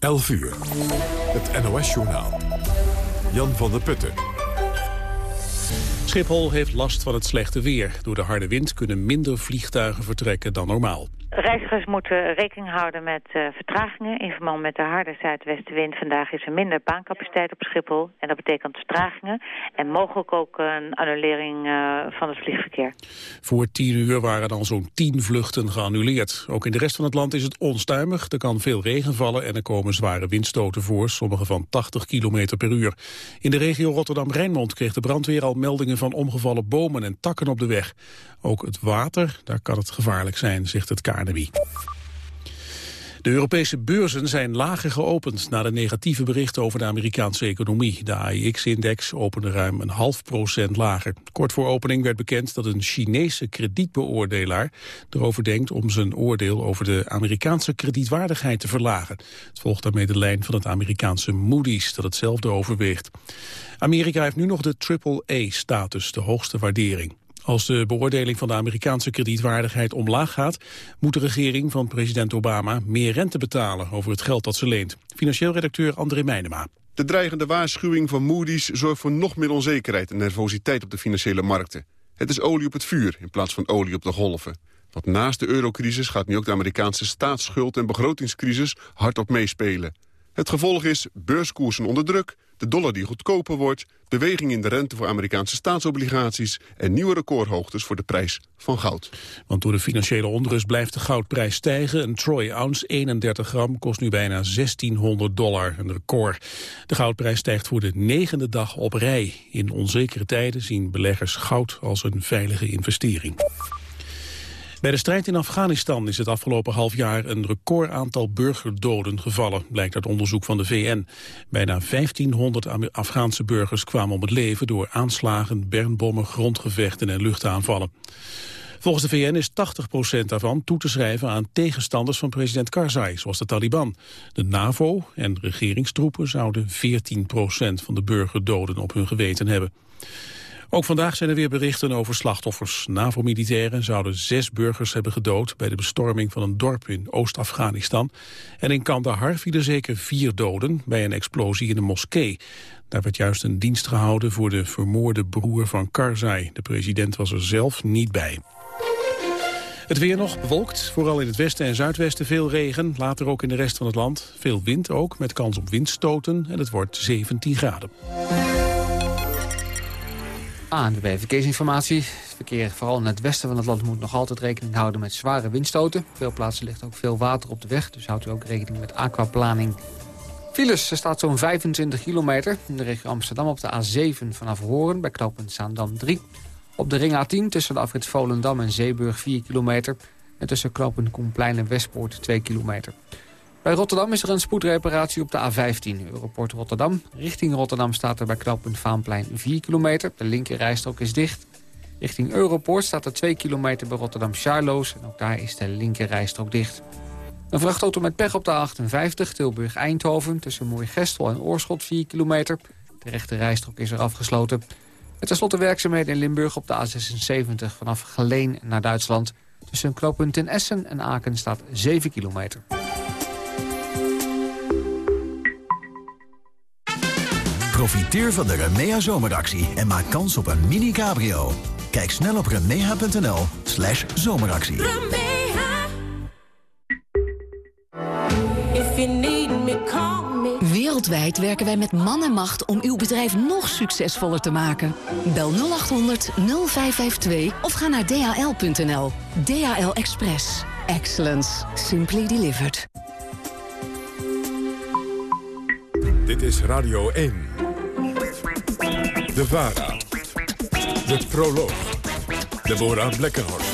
11 uur. Het NOS-journaal. Jan van der Putten. Schiphol heeft last van het slechte weer. Door de harde wind kunnen minder vliegtuigen vertrekken dan normaal. Reizigers moeten rekening houden met uh, vertragingen. In verband met de harde zuidwestenwind vandaag is er minder baancapaciteit op Schiphol. En dat betekent vertragingen. En mogelijk ook een annulering uh, van het vliegverkeer. Voor tien uur waren dan zo'n tien vluchten geannuleerd. Ook in de rest van het land is het onstuimig. Er kan veel regen vallen en er komen zware windstoten voor. Sommige van 80 km per uur. In de regio Rotterdam-Rijnmond kreeg de brandweer al meldingen van omgevallen bomen en takken op de weg. Ook het water, daar kan het gevaarlijk zijn, zegt het KNMI. De Europese beurzen zijn lager geopend na de negatieve berichten over de Amerikaanse economie. De AIX-index opende ruim een half procent lager. Kort voor opening werd bekend dat een Chinese kredietbeoordelaar erover denkt om zijn oordeel over de Amerikaanse kredietwaardigheid te verlagen. Het volgt daarmee de lijn van het Amerikaanse Moody's dat hetzelfde overweegt. Amerika heeft nu nog de triple-A-status, de hoogste waardering. Als de beoordeling van de Amerikaanse kredietwaardigheid omlaag gaat... moet de regering van president Obama meer rente betalen over het geld dat ze leent. Financieel redacteur André Meijnema. De dreigende waarschuwing van Moody's zorgt voor nog meer onzekerheid en nervositeit op de financiële markten. Het is olie op het vuur in plaats van olie op de golven. Want naast de eurocrisis gaat nu ook de Amerikaanse staatsschuld en begrotingscrisis hardop meespelen. Het gevolg is beurskoersen onder druk, de dollar die goedkoper wordt... beweging in de rente voor Amerikaanse staatsobligaties... en nieuwe recordhoogtes voor de prijs van goud. Want door de financiële onrust blijft de goudprijs stijgen. Een troy ounce 31 gram kost nu bijna 1600 dollar, een record. De goudprijs stijgt voor de negende dag op rij. In onzekere tijden zien beleggers goud als een veilige investering. Bij de strijd in Afghanistan is het afgelopen half jaar een record aantal burgerdoden gevallen, blijkt uit onderzoek van de VN. Bijna 1500 Afghaanse burgers kwamen om het leven door aanslagen, bermbommen, grondgevechten en luchtaanvallen. Volgens de VN is 80% daarvan toe te schrijven aan tegenstanders van president Karzai, zoals de Taliban. De NAVO en regeringstroepen zouden 14% van de burgerdoden op hun geweten hebben. Ook vandaag zijn er weer berichten over slachtoffers. NAVO-militairen zouden zes burgers hebben gedood... bij de bestorming van een dorp in Oost-Afghanistan. En in Kandahar vielen zeker vier doden bij een explosie in een moskee. Daar werd juist een dienst gehouden voor de vermoorde broer van Karzai. De president was er zelf niet bij. Het weer nog bewolkt, vooral in het westen en zuidwesten veel regen. Later ook in de rest van het land. Veel wind ook, met kans op windstoten. En het wordt 17 graden. ANWB Verkeersinformatie. Het verkeer vooral in het westen van het land moet nog altijd rekening houden met zware windstoten. Op veel plaatsen ligt ook veel water op de weg, dus houdt u ook rekening met aquaplaning. Files, er staat zo'n 25 kilometer. In de regio Amsterdam op de A7 vanaf Horen bij knooppunt Zaandam 3. Op de ring A10 tussen de afrit Volendam en Zeeburg 4 kilometer. En tussen knooppunt Koenplein en Westpoort 2 kilometer. Bij Rotterdam is er een spoedreparatie op de A15. Europort Rotterdam. Richting Rotterdam staat er bij knooppunt Vaanplein 4 kilometer. De linkerrijstrook is dicht. Richting Europort staat er 2 kilometer bij Rotterdam-Charloes. En ook daar is de linkerrijstrook dicht. Een vrachtauto met pech op de A58 Tilburg-Eindhoven... tussen Moergestel en Oorschot 4 kilometer. De rechte rijstrook is er afgesloten. En tenslotte werkzaamheden in Limburg op de A76... vanaf Geleen naar Duitsland. Tussen knooppunt in Essen en Aken staat 7 kilometer. Profiteer van de Remea zomeractie en maak kans op een mini cabrio. Kijk snel op remea.nl slash zomeractie. Wereldwijd werken wij met man en macht om uw bedrijf nog succesvoller te maken. Bel 0800 0552 of ga naar dhl.nl. DHL Express. Excellence. Simply delivered. Dit is Radio 1. De VARA. De Proloog. Deborah Blekkenhorst.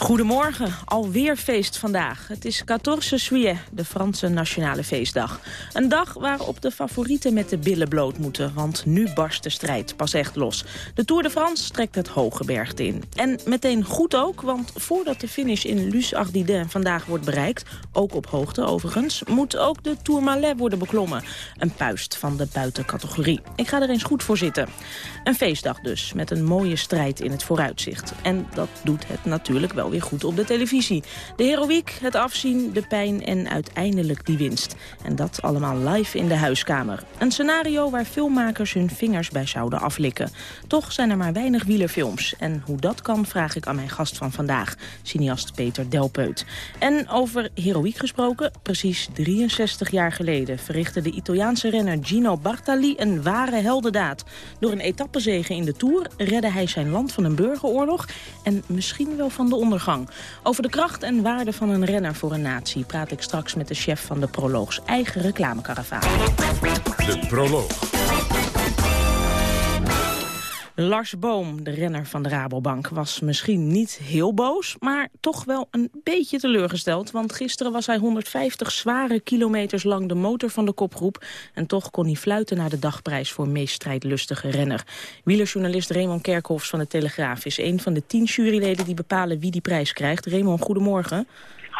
Goedemorgen, alweer feest vandaag. Het is 14 juillet, de Franse nationale feestdag. Een dag waarop de favorieten met de billen bloot moeten... want nu barst de strijd pas echt los. De Tour de France trekt het hoge bergte in. En meteen goed ook, want voordat de finish in Luz Ardiden vandaag wordt bereikt... ook op hoogte overigens, moet ook de Tourmalet worden beklommen. Een puist van de buitencategorie. Ik ga er eens goed voor zitten. Een feestdag dus, met een mooie strijd in het vooruitzicht. En dat doet het natuurlijk wel weer goed op de televisie. De heroïek, het afzien, de pijn en uiteindelijk die winst. En dat allemaal live in de huiskamer. Een scenario waar filmmakers hun vingers bij zouden aflikken. Toch zijn er maar weinig wielerfilms. En hoe dat kan vraag ik aan mijn gast van vandaag, cineast Peter Delpeut. En over heroïek gesproken, precies 63 jaar geleden... verrichtte de Italiaanse renner Gino Bartali een ware heldendaad. Door een etappezege in de Tour redde hij zijn land van een burgeroorlog... en misschien wel van de ondergang. Over de kracht en waarde van een renner voor een natie... praat ik straks met de chef van de Proloogs eigen reclamekaravaan. De Proloog. Lars Boom, de renner van de Rabobank, was misschien niet heel boos... maar toch wel een beetje teleurgesteld. Want gisteren was hij 150 zware kilometers lang de motor van de kopgroep... en toch kon hij fluiten naar de dagprijs voor meest strijdlustige renner. Wielerjournalist Raymond Kerkhoffs van de Telegraaf... is een van de tien juryleden die bepalen wie die prijs krijgt. Raymond, goedemorgen.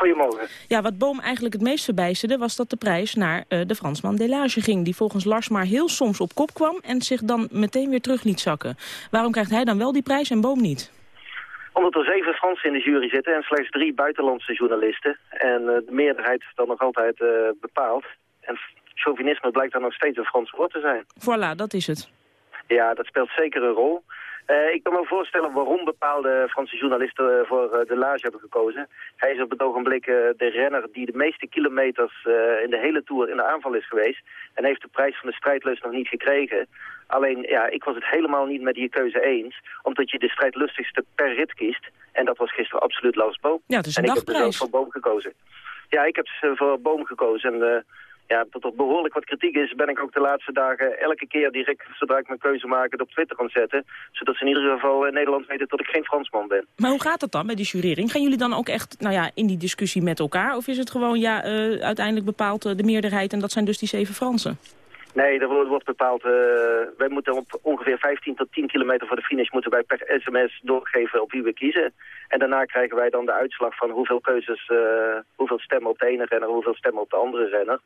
Goedemorgen. Ja, wat Boom eigenlijk het meest verbijsterde... was dat de prijs naar uh, de Fransman Delage ging... die volgens Lars maar heel soms op kop kwam... en zich dan meteen weer terug liet zakken. Waarom krijgt hij dan wel die prijs en Boom niet? Omdat er zeven Fransen in de jury zitten en slechts drie buitenlandse journalisten. En uh, de meerderheid dan nog altijd uh, bepaalt. En chauvinisme blijkt dan nog steeds een Frans woord te zijn. Voilà, dat is het. Ja, dat speelt zeker een rol. Uh, ik kan me voorstellen waarom bepaalde Franse journalisten voor uh, de Lage hebben gekozen. Hij is op het ogenblik uh, de renner die de meeste kilometers in de hele Tour in de aanval is geweest. En heeft de prijs van de strijdlust nog niet gekregen. Alleen, ja, ik was het helemaal niet met die keuze eens. Omdat je de strijdlustigste per rit kiest. En dat was gisteren absoluut Lars Boom. Ja, het is een en ik heb dus voor Boom gekozen. Ja, ik heb voor Boom gekozen. En ja, tot er behoorlijk wat kritiek is, ben ik ook de laatste dagen elke keer direct, zodra ik mijn keuze maak, het op Twitter gaan zetten. Zodat ze in ieder geval in Nederland weten dat ik geen Fransman ben. Maar hoe gaat het dan bij die jurering? Gaan jullie dan ook echt nou ja, in die discussie met elkaar? Of is het gewoon, ja, uh, uiteindelijk bepaalt uh, de meerderheid en dat zijn dus die zeven Fransen? Nee, er wordt bepaald, uh, wij moeten op ongeveer 15 tot 10 kilometer voor de finish moeten wij per sms doorgeven op wie we kiezen. En daarna krijgen wij dan de uitslag van hoeveel keuzes, uh, hoeveel stemmen op de ene renner, hoeveel stemmen op de andere renner.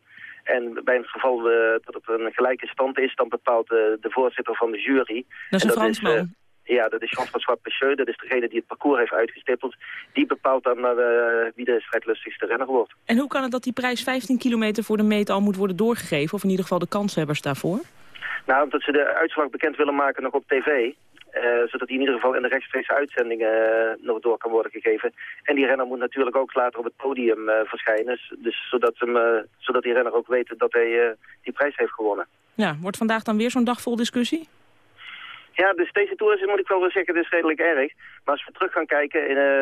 En bij het geval uh, dat het een gelijke stand is, dan bepaalt uh, de voorzitter van de jury. Dat is een Fransman. Uh, ja, dat is Jean-François Pecheux, dat is degene die het parcours heeft uitgestippeld. Die bepaalt dan wie de strijdlustigste renner wordt. En hoe kan het dat die prijs 15 kilometer voor de meet al moet worden doorgegeven? Of in ieder geval de kanshebbers daarvoor? Nou, omdat ze de uitslag bekend willen maken nog op tv. Uh, zodat hij in ieder geval in de rechtstreekse uitzendingen uh, nog door kan worden gegeven. En die renner moet natuurlijk ook later op het podium uh, verschijnen. Dus zodat, hem, zodat die renner ook weet dat hij die prijs heeft gewonnen. Ja, wordt vandaag dan weer zo'n dag vol discussie? Ja, dus deze tour is, moet ik wel zeggen, dus redelijk erg. Maar als we terug gaan kijken,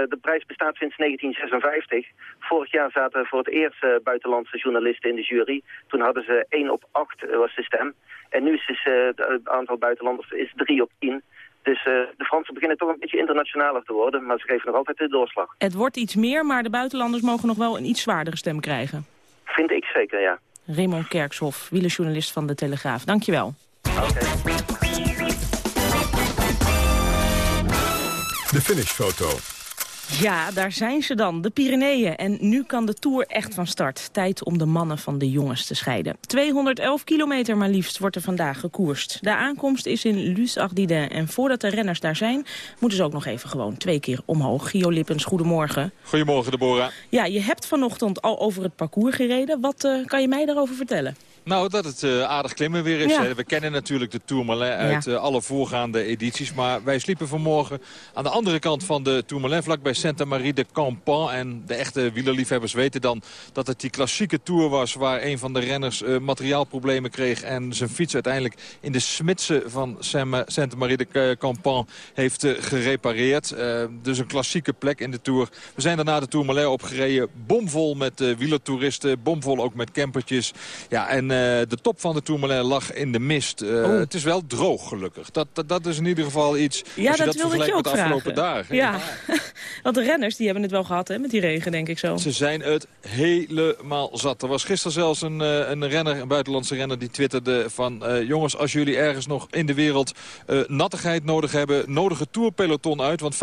de prijs bestaat sinds 1956. Vorig jaar zaten voor het eerst buitenlandse journalisten in de jury. Toen hadden ze 1 op 8 was de stem. En nu is het aantal buitenlanders is 3 op 10. Dus uh, de Fransen beginnen toch een beetje internationaler te worden, maar ze geven nog altijd de doorslag. Het wordt iets meer, maar de buitenlanders mogen nog wel een iets zwaardere stem krijgen. Vind ik zeker, ja. Raymond Kerkshoff, wielerjournalist van De Telegraaf. Dankjewel. Oké. Okay. De finishfoto. Ja, daar zijn ze dan, de Pyreneeën. En nu kan de Tour echt van start. Tijd om de mannen van de jongens te scheiden. 211 kilometer maar liefst wordt er vandaag gekoerst. De aankomst is in Luz Ardiden. En voordat de renners daar zijn, moeten ze ook nog even gewoon twee keer omhoog. Gio Lippens, goedemorgen. Goedemorgen, Deborah. Ja, je hebt vanochtend al over het parcours gereden. Wat uh, kan je mij daarover vertellen? Nou, dat het uh, aardig klimmen weer is. Ja. We kennen natuurlijk de Tourmalet uit ja. uh, alle voorgaande edities. Maar wij sliepen vanmorgen aan de andere kant van de Tourmalet... vlakbij Santa Marie de Campan. En de echte wielerliefhebbers weten dan dat het die klassieke Tour was... waar een van de renners uh, materiaalproblemen kreeg... en zijn fiets uiteindelijk in de smidse van Santa Marie de Campan heeft gerepareerd. dus een klassieke plek in de Tour. We zijn daarna de Tourmalet opgereden. Bomvol met wielertoeristen, bomvol ook met campertjes. Ja, en de top van de Tourmalet lag in de mist. Uh, oh. Het is wel droog gelukkig. Dat, dat, dat, is in ieder geval iets ja, als je dat, dat wilde ik je ook met de afgelopen dagen. Ja, want de renners die hebben het wel gehad hè, met die regen denk ik zo. Ze zijn het helemaal zat. Er was gisteren zelfs een, uh, een renner, een buitenlandse renner die twitterde van... Uh, jongens, als jullie ergens nog in de wereld nattigheid nodig hebben... nodig het tourpeloton uit. Want 85%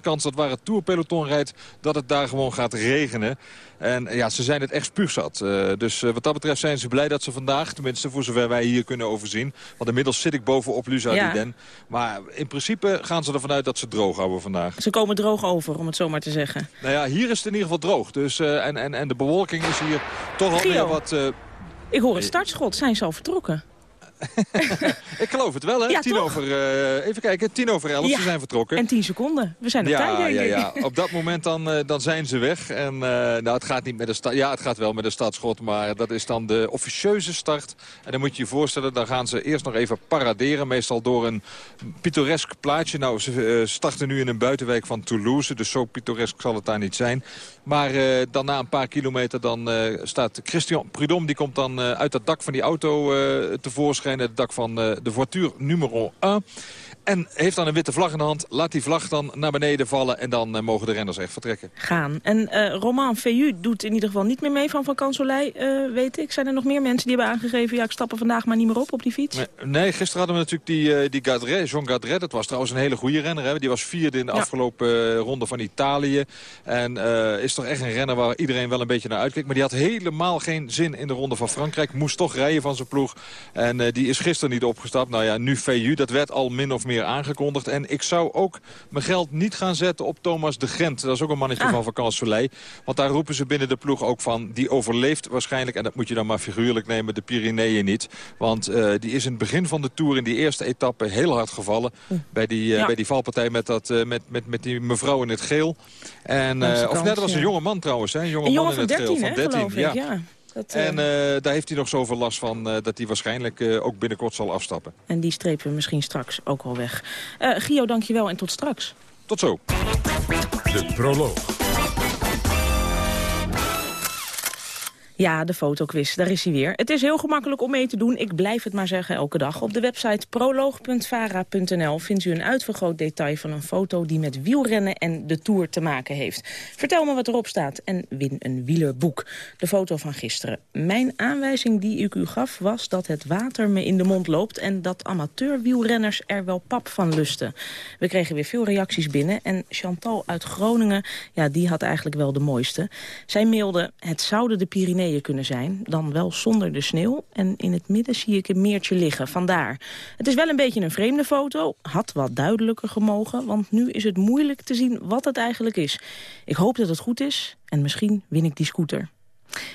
kans dat waar het tourpeloton rijdt... dat het daar gewoon gaat regenen. En ja, ze zijn het echt spuugzat. dus wat dat betreft zijn ze blij dat ze vandaag, tenminste voor zover wij hier kunnen overzien... want inmiddels zit ik bovenop Luzardiden. Ja. Maar in principe gaan ze ervan uit dat ze droog houden vandaag. Ze komen droog over, om het zo maar te zeggen. Nou ja, hier is het in ieder geval droog. Dus, en, en, en de bewolking is hier toch al weer wat... ik hoor een startschot. Zijn ze al vertrokken? ik geloof het wel, hè? Ja, tien over, uh, even kijken, tien over elf, ze zijn vertrokken. En tien seconden. We zijn op ja, tijd, ja, ja, Op dat moment dan, uh, dan zijn ze weg. En uh, nou, het gaat niet met de. Ja, het gaat wel met de startschot, maar dat is dan de officieuze start. En dan moet je je voorstellen, dan gaan ze eerst nog even paraderen. Meestal door een pittoresk plaatje. Nou, ze starten nu in een buitenwijk van Toulouse, dus zo pittoresk zal het daar niet zijn. Maar dan na een paar kilometer dan staat Christian Prudhomme, die komt dan uit het dak van die auto tevoorschijn het dak van eh, de voiture nummer 1. En heeft dan een witte vlag in de hand. Laat die vlag dan naar beneden vallen. En dan uh, mogen de renners echt vertrekken. Gaan. En uh, Romain Feju doet in ieder geval niet meer mee van Van Kansolei, uh, weet ik. Zijn er nog meer mensen die hebben aangegeven... ja, ik stap er vandaag maar niet meer op op die fiets? Nee, nee gisteren hadden we natuurlijk die, die Gadret, Jean Gadret. Dat was trouwens een hele goede renner. Hè? Die was vierde in de afgelopen ronde van Italië. En is toch echt een renner waar iedereen wel een beetje naar uitkijkt. Maar die had helemaal geen zin in de ronde van Frankrijk. Moest toch rijden van zijn ploeg. En die is gisteren niet opgestapt. Nou ja, nu Feju, dat werd al min of meer aangekondigd. En ik zou ook mijn geld niet gaan zetten op Thomas de Gent. Dat is ook een mannetje ah. van vakantie Want daar roepen ze binnen de ploeg ook van... die overleeft waarschijnlijk, en dat moet je dan maar figuurlijk nemen... de Pyreneeën niet. Want uh, die is in het begin van de Tour in die eerste etappe heel hard gevallen. Bij, die, uh, bij die valpartij met, dat, uh, met, met, met die mevrouw in het geel. En, of net, was een jonge man trouwens. Hè? Een jonge een man in het 13, geel. Van 13, ja. ja. Dat, en uh, daar heeft hij nog zoveel last van uh, dat hij waarschijnlijk uh, ook binnenkort zal afstappen. En die strepen we misschien straks ook al weg. Gio, dankjewel en tot straks. Tot zo. De proloog. Ja, de fotoquiz, daar is hij weer. Het is heel gemakkelijk om mee te doen. Ik blijf het maar zeggen elke dag. Op de website proloog.vara.nl vindt u een uitvergroot detail van een foto... die met wielrennen en de Tour te maken heeft. Vertel me wat erop staat en win een wielerboek. De foto van gisteren. Mijn aanwijzing die ik u gaf was dat het water me in de mond loopt... en dat amateurwielrenners er wel pap van lusten. We kregen weer veel reacties binnen en Chantal uit Groningen... ja, die had eigenlijk wel de mooiste. Zij mailde, het zouden de Pyreneeën kunnen zijn. Dan wel zonder de sneeuw. En in het midden zie ik een meertje liggen. Vandaar. Het is wel een beetje een vreemde foto. Had wat duidelijker gemogen. Want nu is het moeilijk te zien wat het eigenlijk is. Ik hoop dat het goed is. En misschien win ik die scooter.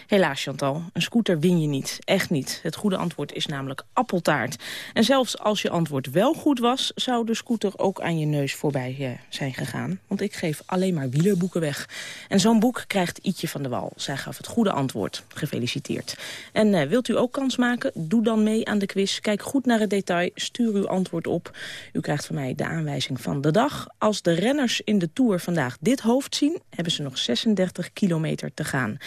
Helaas, Chantal, een scooter win je niet. Echt niet. Het goede antwoord is namelijk appeltaart. En zelfs als je antwoord wel goed was... zou de scooter ook aan je neus voorbij uh, zijn gegaan. Want ik geef alleen maar wielerboeken weg. En zo'n boek krijgt Ietje van de Wal. Zij gaf het goede antwoord. Gefeliciteerd. En uh, wilt u ook kans maken? Doe dan mee aan de quiz. Kijk goed naar het detail. Stuur uw antwoord op. U krijgt van mij de aanwijzing van de dag. Als de renners in de Tour vandaag dit hoofd zien... hebben ze nog 36 kilometer te gaan.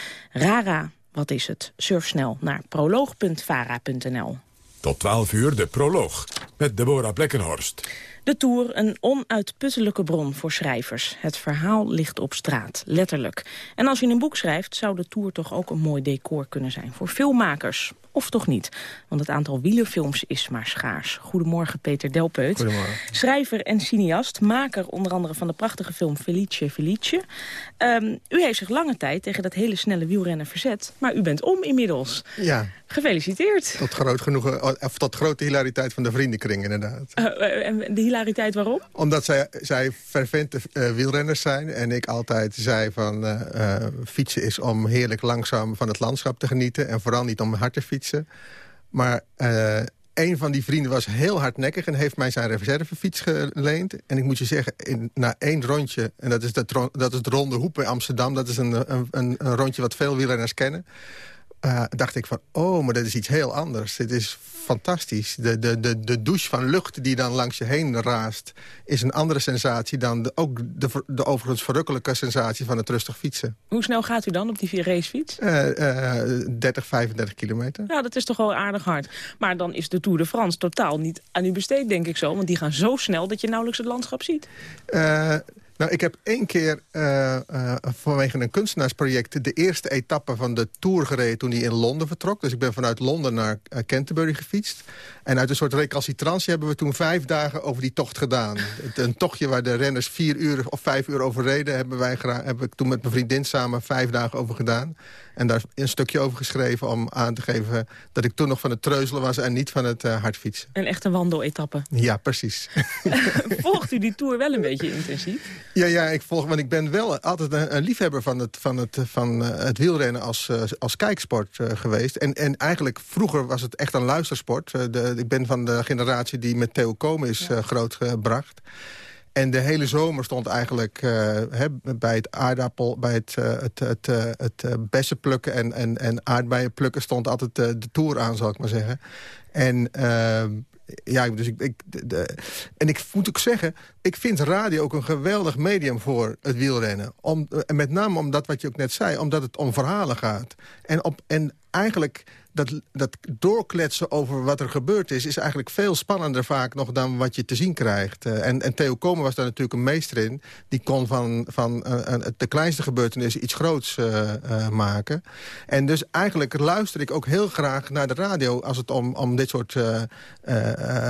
VARA, wat is het? Surf snel naar proloog.vara.nl. Tot 12 uur de proloog met Deborah Plekkenhorst. De Tour, een onuitputtelijke bron voor schrijvers. Het verhaal ligt op straat, letterlijk. En als je een boek schrijft, zou de Tour toch ook een mooi decor kunnen zijn... voor filmmakers, of toch niet? Want het aantal wielerfilms is maar schaars. Goedemorgen, Peter Delpeut. Goedemorgen. Schrijver en cineast, maker onder andere van de prachtige film Felice Felice. Um, u heeft zich lange tijd tegen dat hele snelle wielrennen verzet. Maar u bent om inmiddels. Ja. Gefeliciteerd. Tot, groot genoegen, of tot grote hilariteit van de vriendenkring, inderdaad. Uh, en de hilariteit waarom? Omdat zij, zij fervente uh, wielrenners zijn. En ik altijd zei van uh, fietsen is om heerlijk langzaam van het landschap te genieten. En vooral niet om hard te fietsen. Maar een van die vrienden was heel hardnekkig... en heeft mij zijn reservefiets geleend. En ik moet je zeggen, in, na één rondje... en dat is, dat, dat is de Ronde Hoep in Amsterdam... dat is een, een, een rondje wat veel wielrenners kennen... Uh, dacht ik van, oh, maar dat is iets heel anders. Dit is fantastisch. De, de, de, de douche van lucht die dan langs je heen raast... is een andere sensatie dan de, ook de, de overigens verrukkelijke sensatie van het rustig fietsen. Hoe snel gaat u dan op die racefiets? Uh, uh, 30, 35 kilometer. Ja, dat is toch wel aardig hard. Maar dan is de Tour de France totaal niet aan u besteed, denk ik zo. Want die gaan zo snel dat je nauwelijks het landschap ziet. Nou, ik heb één keer uh, uh, vanwege een kunstenaarsproject... de eerste etappe van de Tour gereden toen hij in Londen vertrok. Dus ik ben vanuit Londen naar uh, Canterbury gefietst. En uit een soort recalcitrantie hebben we toen vijf dagen over die tocht gedaan. een tochtje waar de renners vier uur of vijf uur over reden... hebben, wij heb ik toen met mijn vriendin samen vijf dagen over gedaan. En daar een stukje over geschreven om aan te geven... dat ik toen nog van het treuzelen was en niet van het uh, hardfietsen. Een echte wandeletappe. Ja, precies. Volgt u die Tour wel een beetje intensief? Ja, ja ik volg, want ik ben wel altijd een, een liefhebber van het, van het, van uh, het wielrennen als, uh, als kijksport geweest. En, en eigenlijk vroeger was het echt een luistersport. De, ik ben van de generatie die met Theo Komen is ja. grootgebracht. En de hele zomer stond eigenlijk uh, bij het aardappel, bij het, uh, het, het, uh, het bessen plukken en, en, en aardbeien plukken stond altijd de tour aan, zal ik maar zeggen. En ja, dus ik, ik de, en ik moet ook zeggen, ik vind radio ook een geweldig medium voor het wielrennen. Om, en met name omdat, wat je ook net zei, omdat het om verhalen gaat. En, op, en eigenlijk dat, dat doorkletsen over wat er gebeurd is... is eigenlijk veel spannender vaak nog dan wat je te zien krijgt. Uh, en, en Theo Komen was daar natuurlijk een meester in. Die kon van, van uh, de kleinste gebeurtenissen iets groots uh, maken. En dus eigenlijk luister ik ook heel graag naar de radio... als het om, om dit soort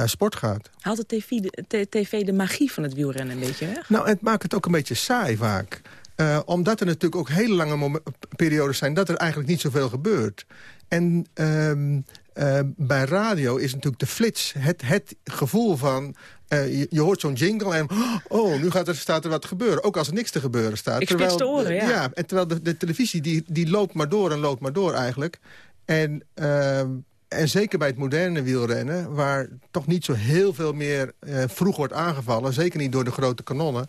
sport gaat. Haalt de TV, de TV de magie van het wielrennen een beetje weg? Nou, het maakt het ook een beetje saai vaak. Uh, omdat er natuurlijk ook hele lange periodes zijn... dat er eigenlijk niet zoveel gebeurt. En um, uh, bij radio is natuurlijk de flits, het, het gevoel van... Uh, je, je, hoort zo'n jingle en oh, nu gaat er, staat er wat gebeuren. Ook als er niks te gebeuren staat. Ik terwijl, de oren, ja. ja. En terwijl de, de, televisie die, die loopt maar door en loopt maar door eigenlijk. En... Uh, en zeker bij het moderne wielrennen... waar toch niet zo heel veel meer uh, vroeg wordt aangevallen... zeker niet door de grote kanonnen...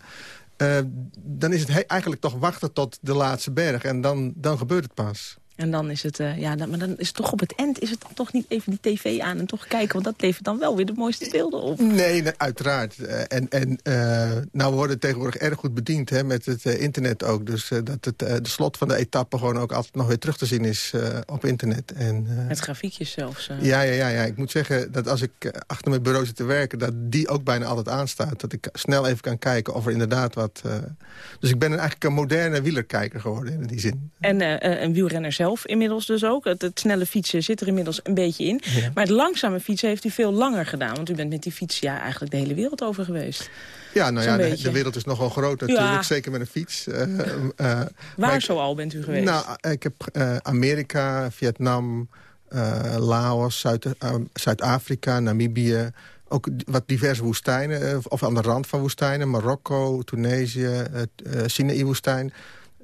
Uh, dan is het eigenlijk toch wachten tot de laatste berg. En dan, dan gebeurt het pas. En dan is het, uh, ja, dan, maar dan is het toch op het eind is het dan toch niet even die tv aan en toch kijken. Want dat levert dan wel weer de mooiste beelden op. Nee, nee uiteraard. Uh, en en uh, nou, we worden tegenwoordig erg goed bediend hè, met het internet ook. Dus dat het, de slot van de etappe gewoon ook altijd nog weer terug te zien is op internet. En, met grafiekjes zelfs. Ja, ja, ja, ja. Ik moet zeggen dat als ik achter mijn bureau zit te werken... dat die ook bijna altijd aanstaat. Dat ik snel even kan kijken of er inderdaad wat... dus ik ben eigenlijk een moderne wielerkijker geworden in die zin. En een wielrenner zelf inmiddels dus ook. Het, snelle fietsen zit er inmiddels een beetje in. Maar het langzame fietsen heeft u veel langer gedaan. Want u bent met die fiets ja, eigenlijk de hele wereld over geweest. Ja, nou ja, de, wereld is nogal groot natuurlijk. Zeker met een fiets. Uh, uh, Waar zo al bent u geweest? Nou, ik heb uh, Amerika, Vietnam, Laos, Zuid-Afrika, Namibië ook wat diverse woestijnen, of aan de rand van woestijnen. Marokko, Tunesië, uh, Sinaï-woestijn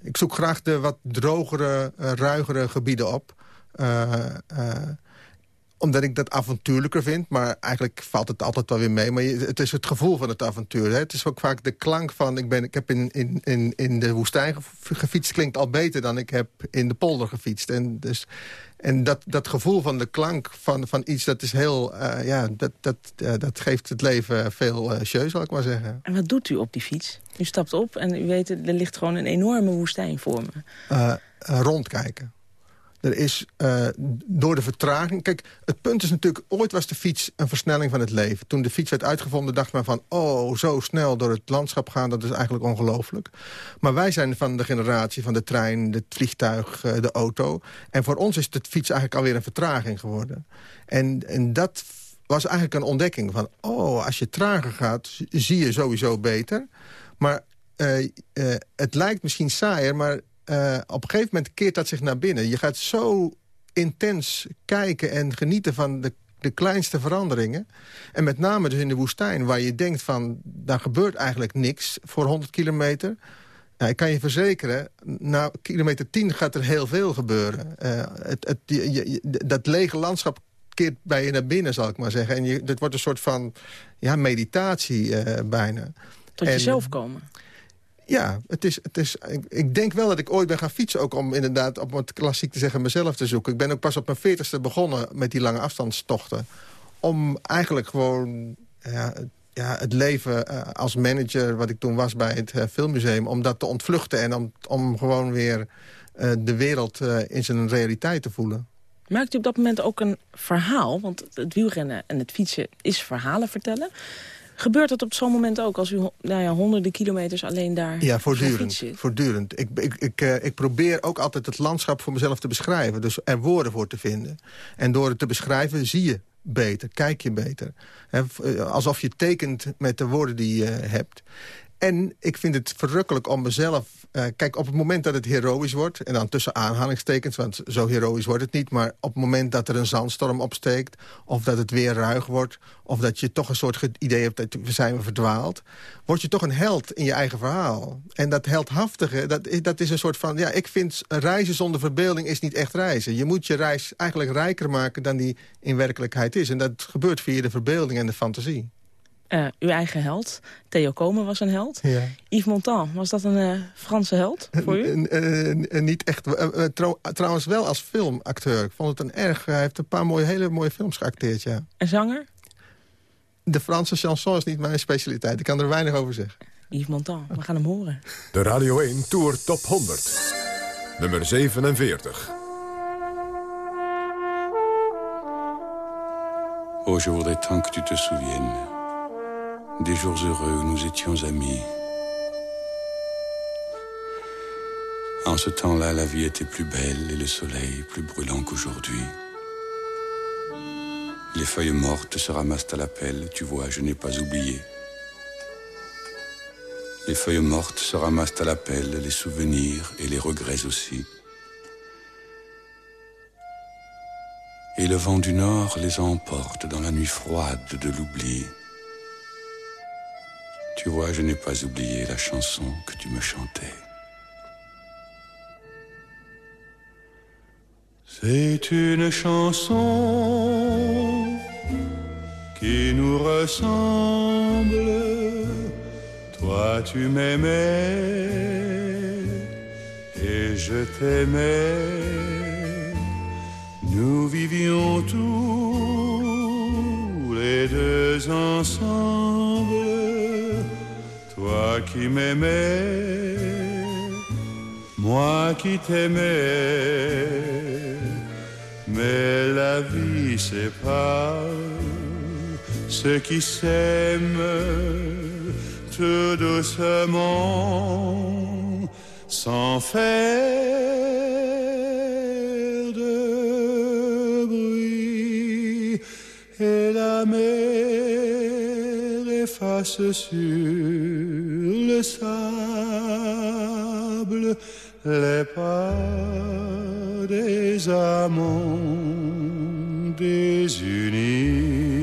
ik zoek graag de wat drogere, uh, ruigere gebieden op. Uh, uh, omdat ik dat avontuurlijker vind. Maar eigenlijk valt het altijd wel weer mee. Maar het is het gevoel van het avontuur. Hè. Het is ook vaak de klank van... Ik, ben, ik heb in, in, in, in de woestijn gefietst. Klinkt al beter dan ik heb in de polder gefietst. En, dus, en dat, dat gevoel van de klank van, van iets... dat is heel... Ja, dat, dat, dat geeft het leven veel uh, zal ik maar zeggen. En wat doet u op die fiets? U stapt op en u weet, er ligt gewoon een enorme woestijn voor me. rondkijken. Er is uh, door de vertraging... Kijk, het punt is natuurlijk... ooit was de fiets een versnelling van het leven. Toen de fiets werd uitgevonden dacht men van... oh, zo snel door het landschap gaan, dat is eigenlijk ongelooflijk. Maar wij zijn van de generatie van de trein, het vliegtuig, de auto. En voor ons is de fiets eigenlijk alweer een vertraging geworden. En, en dat was eigenlijk een ontdekking van... oh, als je trager gaat, zie je sowieso beter. Maar uh, het lijkt misschien saaier, maar uh, op een gegeven moment keert dat zich naar binnen. Je gaat zo intens kijken en genieten van de, de kleinste veranderingen. En met name dus in de woestijn, waar je denkt van... daar gebeurt eigenlijk niks voor 100 kilometer... Nou, ik kan je verzekeren, na kilometer 10 gaat er heel veel gebeuren. Het, het, dat lege landschap keert bij je naar binnen, zal ik maar zeggen. En je, het wordt een soort van ja, meditatie bijna. Tot jezelf komen. Ja, het is, het is, ik, ik, denk wel dat ik ooit ben gaan fietsen... ook om inderdaad, op het klassiek te zeggen, mezelf te zoeken. Ik ben ook pas op mijn veertigste begonnen met die lange afstandstochten. Om eigenlijk gewoon ja, ja, het leven uh, als manager... wat ik toen was bij het uh, Filmmuseum... om dat te ontvluchten en om, om gewoon weer uh, de wereld in zijn realiteit te voelen. Maakt u op dat moment ook een verhaal? Want het wielrennen en het fietsen is verhalen vertellen. Gebeurt dat op zo'n moment ook als u nou ja, honderden kilometers alleen daar Ja, voortdurend. voortdurend. Ik, ik, ik, uh, ik probeer ook altijd het landschap voor mezelf te beschrijven. Dus er woorden voor te vinden. En door het te beschrijven zie je beter, kijk je beter. He, alsof je tekent met de woorden die je hebt. En ik vind het verrukkelijk om mezelf... Uh, kijk, op het moment dat het heroïsch wordt... en dan tussen aanhalingstekens, want zo heroïsch wordt het niet... maar op het moment dat er een zandstorm opsteekt... of dat het weer ruig wordt... of dat je toch een soort idee hebt dat we zijn verdwaald... word je toch een held in je eigen verhaal. En dat heldhaftige, dat, dat is een soort van... ja, ik vind reizen zonder verbeelding is niet echt reizen. Je moet je reis eigenlijk rijker maken dan die in werkelijkheid is. En dat gebeurt via de verbeelding en de fantasie. Uh, uw eigen held. Theo Komen was een held. Ja. Yves Montand, was dat een uh, Franse held voor u? Uh, niet echt. Trouw, trouwens wel als filmacteur. Ik vond het een erg... Hij heeft een paar mooie, hele mooie films geacteerd, ja. En zanger? De Franse chanson is niet mijn specialiteit. Ik kan er weinig over zeggen. Yves Montand, we gaan hem horen. De Radio 1 Tour Top 100. Nummer 47. Oh, je voudrais tant que tu te souviennes des jours heureux où nous étions amis. En ce temps-là, la vie était plus belle et le soleil plus brûlant qu'aujourd'hui. Les feuilles mortes se ramassent à la pelle, tu vois, je n'ai pas oublié. Les feuilles mortes se ramassent à la pelle, les souvenirs et les regrets aussi. Et le vent du nord les emporte dans la nuit froide de l'oubli. Tu vois, je n'ai pas oublié la chanson que tu me chantais. C'est une chanson qui nous ressemble. Toi, tu m'aimais et je t'aimais. Nous vivions tous les deux ensemble qui m'aimais, moi qui t'aimais, mais la vie sépare ceux qui s'aiment tout doucement, sans faire de bruit, et la mer efface sur le sable, les pas des amants désunis.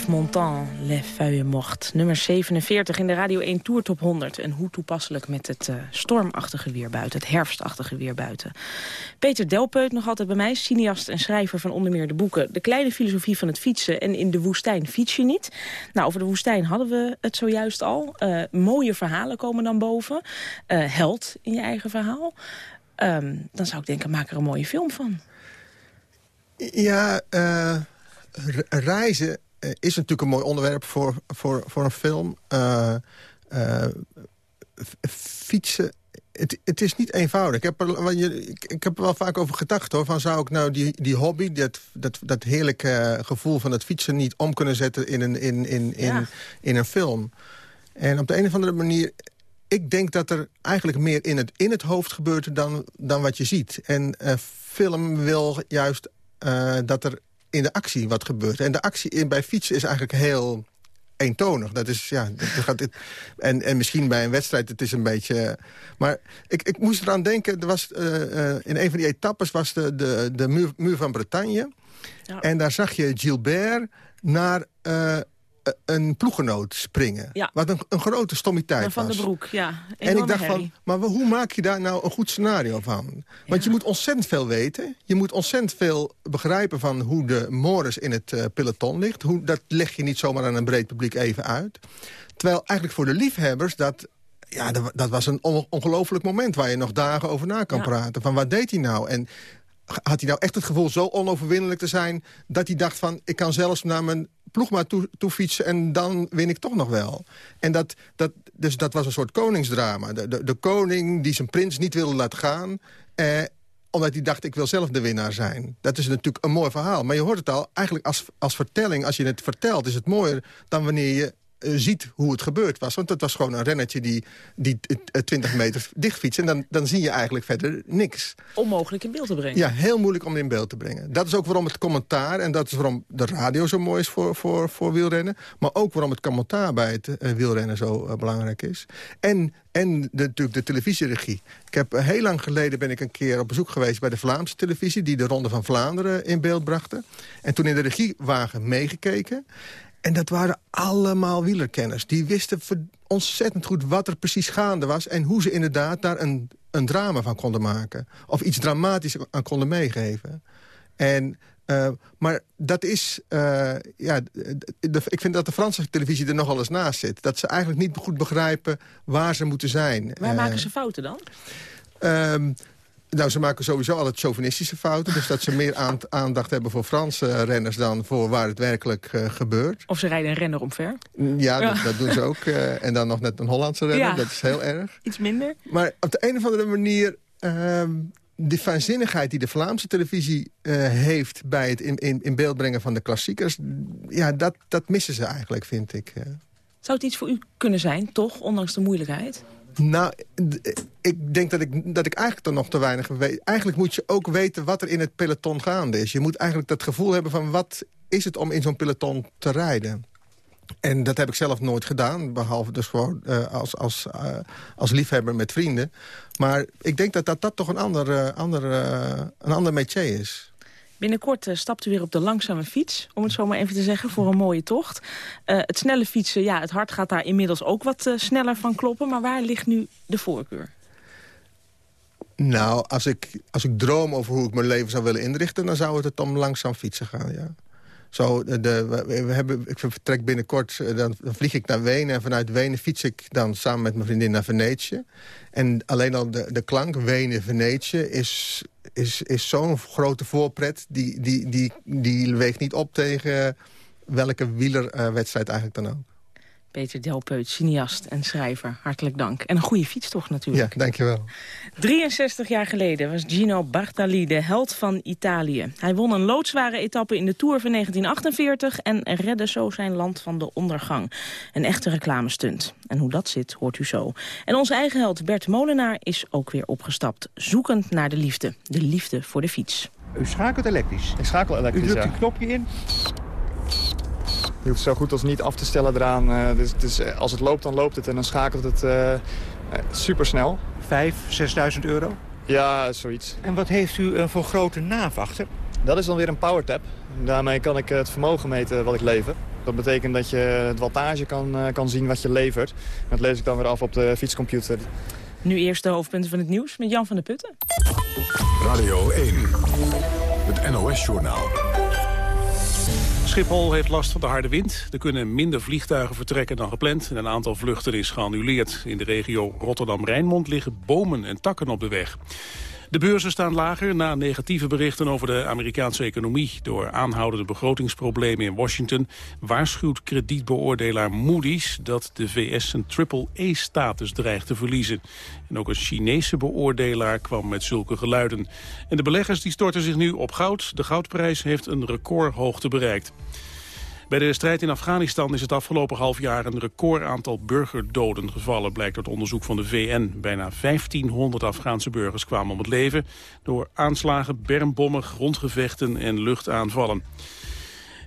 Yves Montand, Les Feuilles Mocht. Nummer 47 in de Radio 1 Tour Top 100. En hoe toepasselijk met het uh, stormachtige weer buiten, het herfstachtige weer buiten. Peter Delpeut nog altijd bij mij, cineast en schrijver van onder meer de boeken... De kleine filosofie van het fietsen en In de woestijn fiets je niet. Nou, over de woestijn hadden we het zojuist al. Uh, mooie verhalen komen dan boven. Uh, held in je eigen verhaal. Um, dan zou ik denken, maak er een mooie film van. Ja, reizen is natuurlijk een mooi onderwerp voor, voor, voor een film. Uh, uh, fietsen, het, het is niet eenvoudig. Ik heb, er, ik, ik heb er wel vaak over gedacht. hoor. Van zou ik nou die, die hobby, dat, dat, dat heerlijke gevoel van het fietsen... niet om kunnen zetten in een, in, in, in, in een film? En op de een of andere manier... Ik denk dat er eigenlijk meer in het, in het hoofd gebeurt dan, dan wat je ziet. En uh, film wil juist uh, dat er in de actie wat gebeurt. En de actie in, bij fietsen is eigenlijk heel eentonig. Dat is, ja, dat gaat, en, en misschien bij een wedstrijd, het is een beetje... Maar ik, ik moest eraan denken, er was, uh, uh, in een van die etappes was de, de, de muur, muur van Bretagne. Ja. En daar zag je Gilbert naar uh, een ploegenoot springen. Ja. Wat een, een grote stommiteit was. Van de Broek, ja. En ik dacht van, maar hoe maak je daar nou een goed scenario van? Want ja. je moet ontzettend veel weten. Je moet ontzettend veel begrijpen van hoe de mores in het uh, peloton ligt. Hoe, dat leg je niet zomaar aan een breed publiek even uit. Terwijl eigenlijk voor de liefhebbers dat... Ja, dat, dat was een on ongelooflijk moment waar je nog dagen over na kan ja. praten. Van wat deed hij nou? En had hij nou echt het gevoel zo onoverwinnelijk te zijn... dat hij dacht van, ik kan zelfs naar mijn ploegmaat toe, toe fietsen en dan win ik toch nog wel. En dat, dat, dus dat was een soort koningsdrama. De, de, de koning die zijn prins niet wilde laten gaan... Eh, omdat hij dacht, ik wil zelf de winnaar zijn. Dat is natuurlijk een mooi verhaal. Maar je hoort het al, eigenlijk als, als vertelling, als je het vertelt... is het mooier dan wanneer je ziet hoe het gebeurd was. Want het was gewoon een rennetje die, die uh, 20 meter dichtfietst. En dan, dan zie je eigenlijk verder niks. Onmogelijk in beeld te brengen. Ja, heel moeilijk om in beeld te brengen. Dat is ook waarom het commentaar... en dat is waarom de radio zo mooi is voor, voor, voor wielrennen... maar ook waarom het commentaar bij het uh, wielrennen zo belangrijk is. En, en de, natuurlijk de televisieregie. Ik heb heel lang geleden ben ik een keer op bezoek geweest... bij de Vlaamse televisie... die de Ronde van Vlaanderen in beeld brachten. En toen in de regiewagen meegekeken... En dat waren allemaal wielerkenners. Die wisten ontzettend goed wat er precies gaande was... en hoe ze inderdaad daar een, een drama van konden maken. Of iets dramatisch aan konden meegeven. En, uh, maar dat is... Uh, ja, de, ik vind dat de Franse televisie er nogal eens naast zit. Dat ze eigenlijk niet goed begrijpen waar ze moeten zijn. Waar uh, maken ze fouten dan? Um, nou, ze maken sowieso altijd chauvinistische fouten. Dus dat ze meer aandacht hebben voor Franse renners dan voor waar het werkelijk uh, gebeurt. Of ze rijden een renner omver. Ja, ja. Dat, dat, doen ze ook. Uh, en dan nog net een Hollandse renner. Ja. Dat is heel erg. Iets minder. Maar op de een of andere manier... Uh, de fijnzinnigheid die de Vlaamse televisie heeft... bij het in, in, in beeld brengen van de klassiekers... ja, dat, dat missen ze eigenlijk, vind ik. Zou het iets voor u kunnen zijn, toch? Ondanks de moeilijkheid? Nou, ik denk dat ik, dat ik eigenlijk dan nog te weinig weet. Eigenlijk moet je ook weten wat er in het peloton gaande is. Je moet eigenlijk dat gevoel hebben van wat is het om in zo'n peloton te rijden. En dat heb ik zelf nooit gedaan, behalve dus gewoon uh, als, als, uh, als liefhebber met vrienden. Maar ik denk dat dat, dat toch een ander, uh, ander, een ander métier is. Binnenkort uh, stapt u weer op de langzame fiets, om het zo maar even te zeggen, voor een mooie tocht. Uh, het snelle fietsen, ja, het hart gaat daar inmiddels ook wat uh, sneller van kloppen. Maar waar ligt nu de voorkeur? Nou, als ik, als ik droom over hoe ik mijn leven zou willen inrichten... dan zou het om langzaam fietsen gaan, ja. Zo, de, we hebben, ik vertrek binnenkort, dan, dan, vlieg ik naar Wenen... en vanuit Wenen fiets ik dan samen met mijn vriendin naar Venetië. En alleen al de, de klank Wenen-Venetië is, is, is zo'n grote voorpret... Die, die, die, die weegt niet op tegen welke wielerwedstrijd eigenlijk dan ook. Peter Delpeut, cineast en schrijver. Hartelijk dank. En een goede fietstocht natuurlijk. Ja, dankjewel. 63 jaar geleden was Gino Bartali de held van Italië. Hij won een loodzware etappe in de Tour van 1948... en redde zo zijn land van de ondergang. Een echte reclamestunt. En hoe dat zit, hoort u zo. En onze eigen held Bert Molenaar is ook weer opgestapt. Zoekend naar de liefde. De liefde voor de fiets. U schakelt elektrisch? Ik schakel elektrisch, U drukt ja. een knopje in? Je hoeft zo goed als niet af te stellen eraan. Uh, dus, dus, als het loopt, dan loopt het en dan schakelt het uh, super snel. Vijf, zesduizend euro? Ja, zoiets. En wat heeft u uh, voor grote naaf achter? Dat is dan weer een powertap. Daarmee kan ik het vermogen meten wat ik lever. Dat betekent dat je het wattage kan, kan zien wat je levert. Dat lees ik dan weer af op de fietscomputer. Nu eerst de hoofdpunten van het nieuws met Jan van der Putten. Radio 1, het NOS-journaal. Schiphol heeft last van de harde wind. Er kunnen minder vliegtuigen vertrekken dan gepland... en een aantal vluchten is geannuleerd. In de regio Rotterdam-Rijnmond liggen bomen en takken op de weg. De beurzen staan lager na negatieve berichten over de Amerikaanse economie. Door aanhoudende begrotingsproblemen in Washington waarschuwt kredietbeoordelaar Moody's dat de VS een triple-E-status dreigt te verliezen. En ook een Chinese beoordelaar kwam met zulke geluiden. En de beleggers die storten zich nu op goud. De goudprijs heeft een recordhoogte bereikt. Bij de strijd in Afghanistan is het afgelopen half jaar een record aantal burgerdoden gevallen, blijkt uit onderzoek van de VN. Bijna 1500 Afghaanse burgers kwamen om het leven door aanslagen, bermbommen, grondgevechten en luchtaanvallen.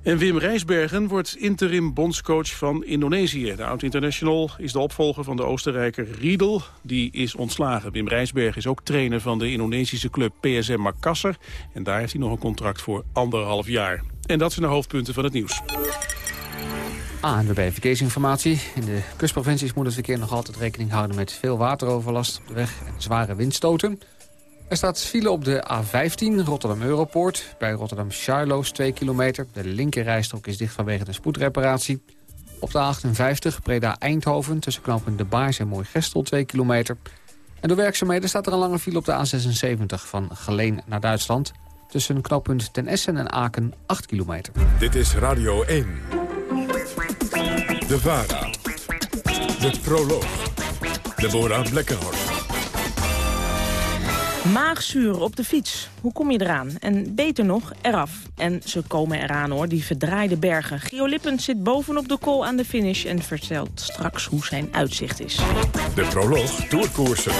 En Wim Rijsbergen wordt interim bondscoach van Indonesië. De oud-international is de opvolger van de Oostenrijker Riedel. Die is ontslagen. Wim Rijsbergen is ook trainer van de Indonesische club PSM Makassar. En daar heeft hij nog een contract voor anderhalf jaar. En dat zijn de hoofdpunten van het nieuws. ANWB Verkeersinformatie. In de kustprovincies moet het verkeer nog altijd rekening houden met veel wateroverlast op de weg en zware windstoten. Er staat file op de A15 Rotterdam-Europoort. Bij Rotterdam-Charloes 2 kilometer. De linkerrijstrook is dicht vanwege de spoedreparatie. Op de A58 Breda-Eindhoven tussen knooppunt De Baars en Mooi-Gestel 2 kilometer. En door werkzaamheden staat er een lange file op de A76 van Geleen naar Duitsland. Tussen knooppunt Ten Essen en Aken 8 kilometer. Dit is Radio 1. De VARA. De Proloog. Deborah Blekkenhorst. Maagzuur op de fiets. Hoe kom je eraan? En beter nog, eraf. En ze komen eraan hoor, die verdraaide bergen. Gio Lippens zit bovenop de kool aan de finish... en vertelt straks hoe zijn uitzicht is. De Proloog Tourkoersen.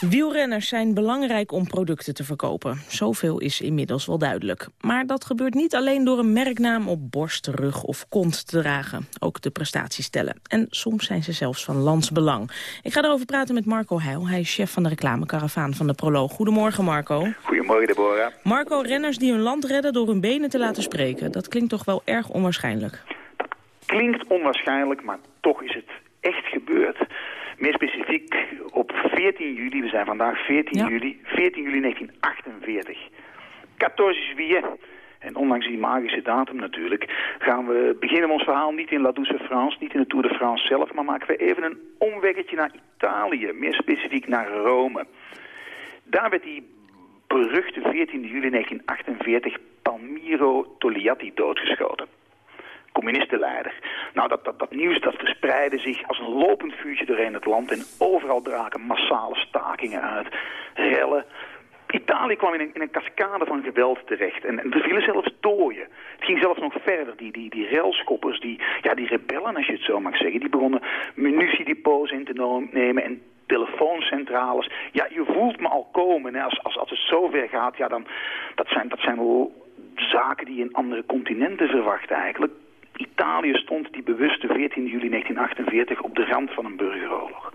Wielrenners zijn belangrijk om producten te verkopen. Zoveel is inmiddels wel duidelijk. Maar dat gebeurt niet alleen door een merknaam op borst, rug of kont te dragen. Ook de prestaties tellen. En soms zijn ze zelfs van landsbelang. Ik ga erover praten met Marco Heil. Hij is chef van de reclamekaravaan van de Proloog. Goedemorgen Marco. Goedemorgen Deborah. Marco, renners die hun land redden door hun benen te laten spreken. Dat klinkt toch wel erg onwaarschijnlijk? Klinkt onwaarschijnlijk, maar toch is het echt gebeurd. Meer specifiek op 14 juli, we zijn vandaag 14 juli, 14 juli 1948. 14 juillet. En ondanks die magische datum natuurlijk, gaan we beginnen ons verhaal niet in La Douce France, niet in de Tour de France zelf, maar maken we even een omweggetje naar Italië, meer specifiek naar Rome. Daar werd die beruchte 14 juli 1948 Palmiro Togliatti doodgeschoten communistenleider. Nou, dat, dat, dat nieuws dat verspreidde zich als een lopend vuurtje doorheen het land... en overal braken massale stakingen uit, rellen... Italië kwam in een, in een cascade van geweld terecht. En, en er vielen zelfs dooien. Het ging zelfs nog verder. Die, die, die railschoppers, die, ja, die rebellen als je het zo mag zeggen... die begonnen munitiedepots in te nemen en telefooncentrales. Ja, je voelt me al komen. Hè. Als, als, als het zover gaat, ja, dan, dat zijn, dat zijn zaken die je in andere continenten verwacht eigenlijk. Italië stond die bewuste 14 juli 1948 op de rand van een burgeroorlog.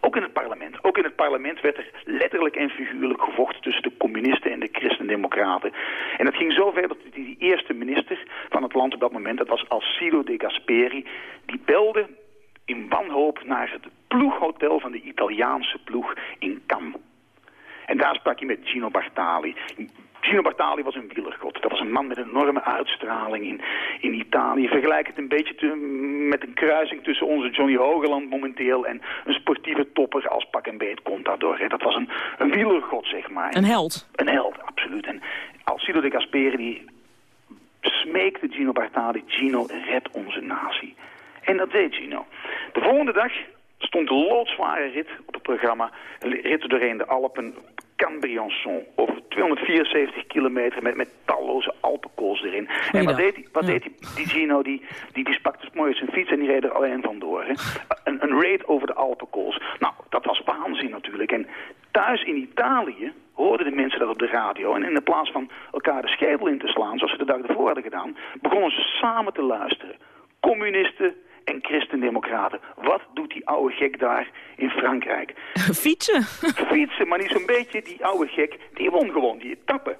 Ook in het parlement. Ook in het parlement werd er letterlijk en figuurlijk gevochten tussen de communisten en de christendemocraten. En dat ging zo ver dat die eerste minister van het land op dat moment, dat was Alcide de Gasperi, die belde in wanhoop naar het ploeghotel van de Italiaanse ploeg in Cannes. En daar sprak hij met Gino Bartali. Gino Bartali was een wielergod. Dat was een man met een enorme uitstraling in, in Italië. Vergelijk het een beetje te, met een kruising tussen onze Johnny Hogeland momenteel... en een sportieve topper als pak en beet Contador. Dat was een, een wielergod, zeg maar. Een held. Een held, absoluut. En Alcido de Gasperi die smeekte Gino Bartali... Gino, red onze natie. En dat deed Gino. De volgende dag stond de loodzware rit op het programma. Rit doorheen de Alpen, Cambriançon. Over 274 kilometer met, met talloze Alpenkools erin. En wat deed, wat deed die, die Gino? Die, die, die spakte dus mooi zijn fiets en die reed er alleen vandoor. Hè? Een, een raid over de Alpenkools. Nou, dat was waanzin natuurlijk. En thuis in Italië hoorden de mensen dat op de radio. En in plaats van elkaar de schedel in te slaan, zoals ze de dag ervoor hadden gedaan... begonnen ze samen te luisteren. Communisten, en christendemocraten. Wat doet die oude gek daar in Frankrijk? Fietsen. Fietsen, maar niet zo'n beetje. Die oude gek, die won gewoon die etappe.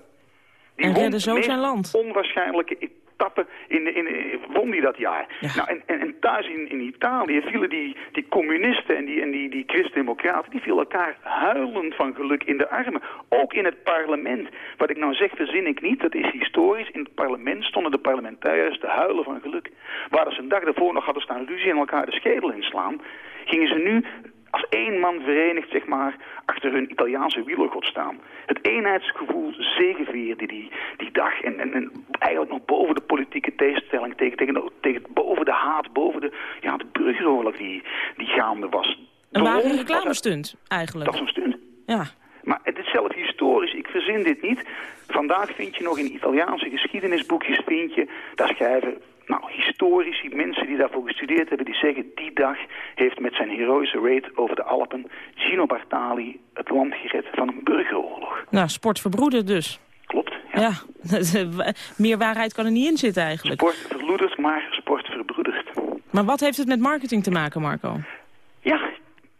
Die en redde zo zijn land. onwaarschijnlijke etappe in, in, won die dat jaar. Nou, en, en, en, thuis in, in Italië vielen die, die communisten en die, en die, die christendemocraten... die vielen elkaar huilend van geluk in de armen. Ook in het parlement. Wat ik nou zeg, verzin ik niet. Dat is historisch. In het parlement stonden de parlementariërs te huilen van geluk. Waar ze een dag daarvoor nog hadden staan ruzie en elkaar de schedel inslaan... gingen ze nu als één man verenigd, zeg maar, achter hun Italiaanse wielergod staan. Het eenheidsgevoel zegevierde die, die dag. En, en, en eigenlijk nog boven de politieke tegenstelling, tegen, tegen, tegen, boven de haat, boven de, ja, de burgeroorlog die, die gaande was. Een ware reclamestunt, eigenlijk. Dat is een stunt. Ja. Maar het is zelf historisch. Ik verzin dit niet. Vandaag vind je nog in Italiaanse geschiedenisboekjes... vind je, daar schrijven nou, historici, mensen die daarvoor gestudeerd hebben... die zeggen, die dag heeft met zijn heroïsche raid over de Alpen... Gino Bartali het land gered van een burgeroorlog. Nou, sport verbroedert dus. Klopt, ja. Meer waarheid kan er niet in zitten eigenlijk. Sport verloedert, maar sport verbroedert. Maar wat heeft het met marketing te maken, Marco? Ja,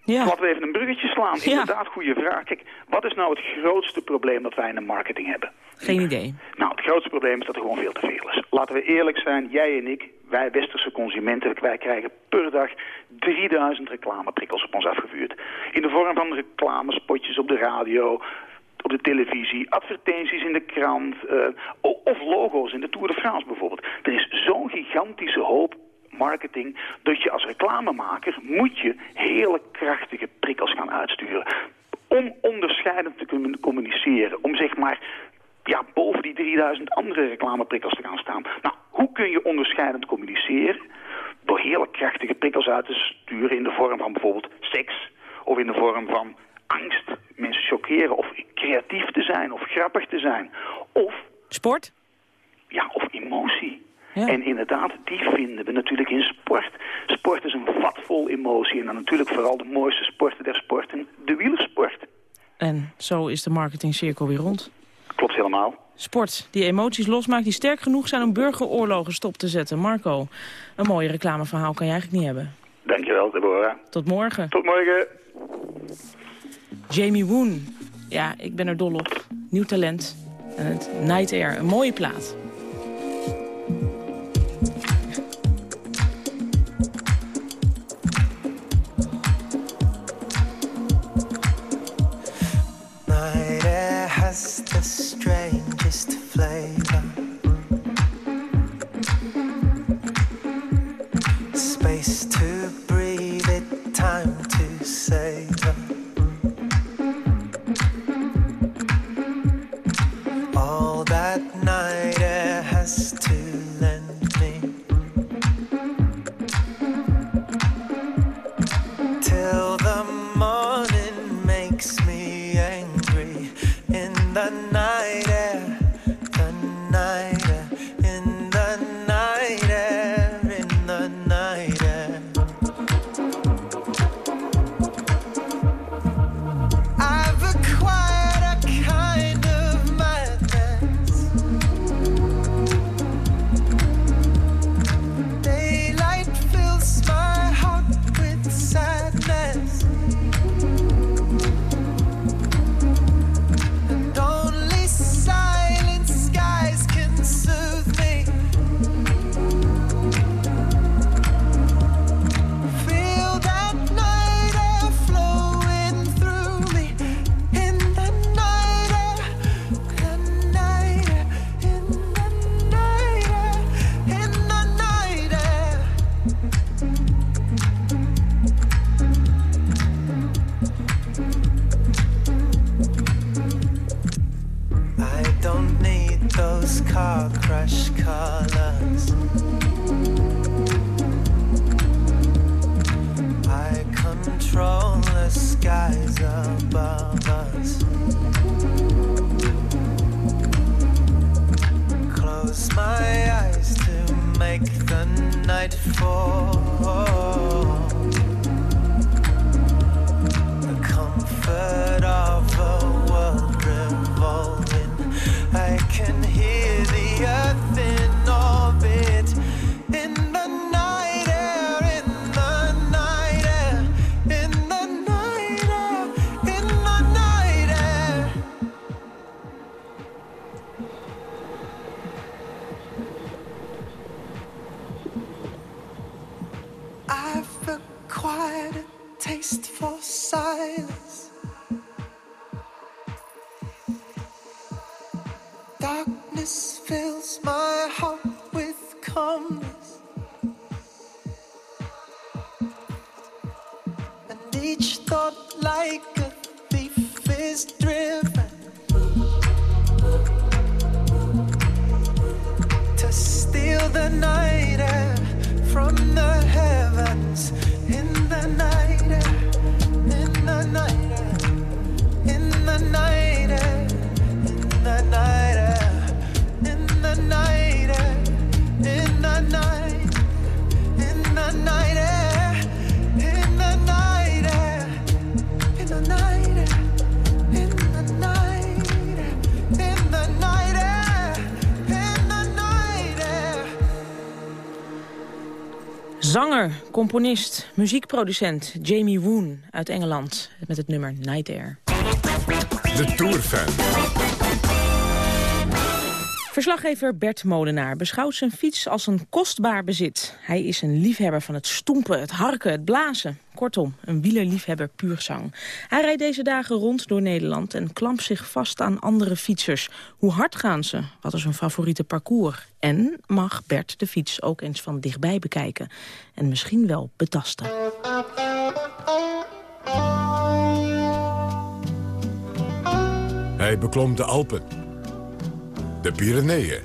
ja. Laten we even een bruggetje slaan. Inderdaad, goede vraag. Kijk, wat is nou het grootste probleem dat wij in de marketing hebben? Geen idee. Nou, het grootste probleem is dat er gewoon veel te veel is. Laten we eerlijk zijn, jij en ik, wij westerse consumenten, wij krijgen per dag 3000 reclameprikkels op ons afgevuurd. In de vorm van reclamespotjes op de radio, op de televisie, advertenties in de krant uh, of logo's in de Tour de France bijvoorbeeld. Er is zo'n gigantische hoop marketing, dat je als reclamemaker moet je hele krachtige prikkels gaan uitsturen. Om onderscheidend te kunnen communiceren, om zeg maar ja, boven die 3000 andere reclameprikkels te gaan staan. Nou, hoe kun je onderscheidend communiceren? Door hele krachtige prikkels uit te sturen in de vorm van bijvoorbeeld seks, of in de vorm van angst, mensen chockeren, of creatief te zijn, of grappig te zijn. Of... Sport? Ja, of emotie. En inderdaad, die vinden we natuurlijk in sport. Sport is een vat vol emotie. En dan natuurlijk vooral de mooiste sporten der sporten, de wielersport. En zo is de marketingcirkel weer rond. Sport die emoties losmaakt, die sterk genoeg zijn om burgeroorlogen stop te zetten. Marco, een mooie reclameverhaal kan je eigenlijk niet hebben. Dankjewel, Deborah. Tot morgen. Tot morgen. Jamie Woon. Ja, ik ben er dol op. Nieuw talent. En het Night Air, een mooie plaat. Zanger, componist, muziekproducent Jamie Woon uit Engeland... met het nummer Night Air. De Tourfan. Verslaggever Bert Molenaar beschouwt zijn fiets als een kostbaar bezit. Hij is een liefhebber van het stoempen, het harken, het blazen. Kortom, een wielerliefhebber puur zang. Hij rijdt deze dagen rond door Nederland en klampt zich vast aan andere fietsers. Hoe hard gaan ze? Wat is hun favoriete parcours? En mag Bert de fiets ook eens van dichtbij bekijken. En misschien wel betasten. Hij beklom de Alpen. De Pyreneeën.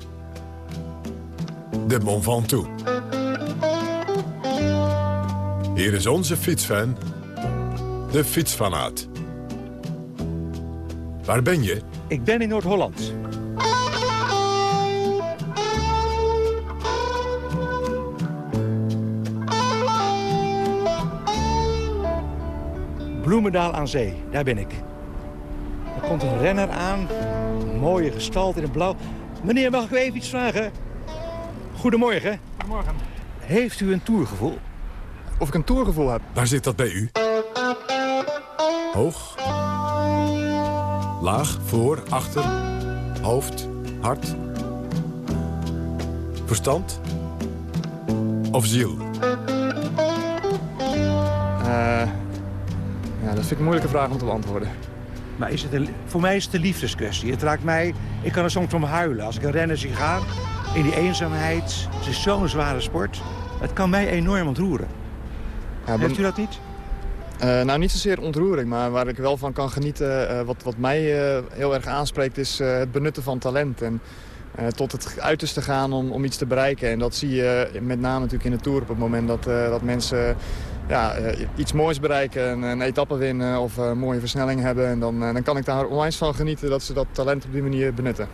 De Mont Ventoux. Hier is onze fietsfan, de fietsfanaat. Waar ben je? Ik ben in Noord-Holland. Bloemendaal aan zee, daar ben ik. Er komt een renner aan, mooie gestalte in het blauw. Meneer, mag ik u even iets vragen? Goedemorgen. Goedemorgen. Heeft u een tourgevoel? Of ik een tourgevoel heb? Waar zit dat bij u? Hoog? Laag? Voor? Achter? Hoofd? Hart? Verstand? Of ziel? Uh, ja, dat vind ik een moeilijke vraag om te beantwoorden. Maar is het een, voor mij is het een liefdeskwestie. Het raakt mij, ik kan er soms om huilen. Als ik een renner zie gaan, in die eenzaamheid. Het is zo'n zware sport. Het kan mij enorm ontroeren. Ja, Heeft u dat niet? Uh, nou, niet zozeer ontroering, maar waar ik wel van kan genieten... Uh, wat, wat mij uh, heel erg aanspreekt, is het benutten van talent. En tot het uiterste gaan om, om iets te bereiken. En dat zie je met name natuurlijk in de Tour op het moment dat, dat mensen ja, iets moois bereiken. Een, een etappe winnen of een mooie versnelling hebben. En dan, dan kan ik daar onwijs van genieten dat ze dat talent op die manier benutten.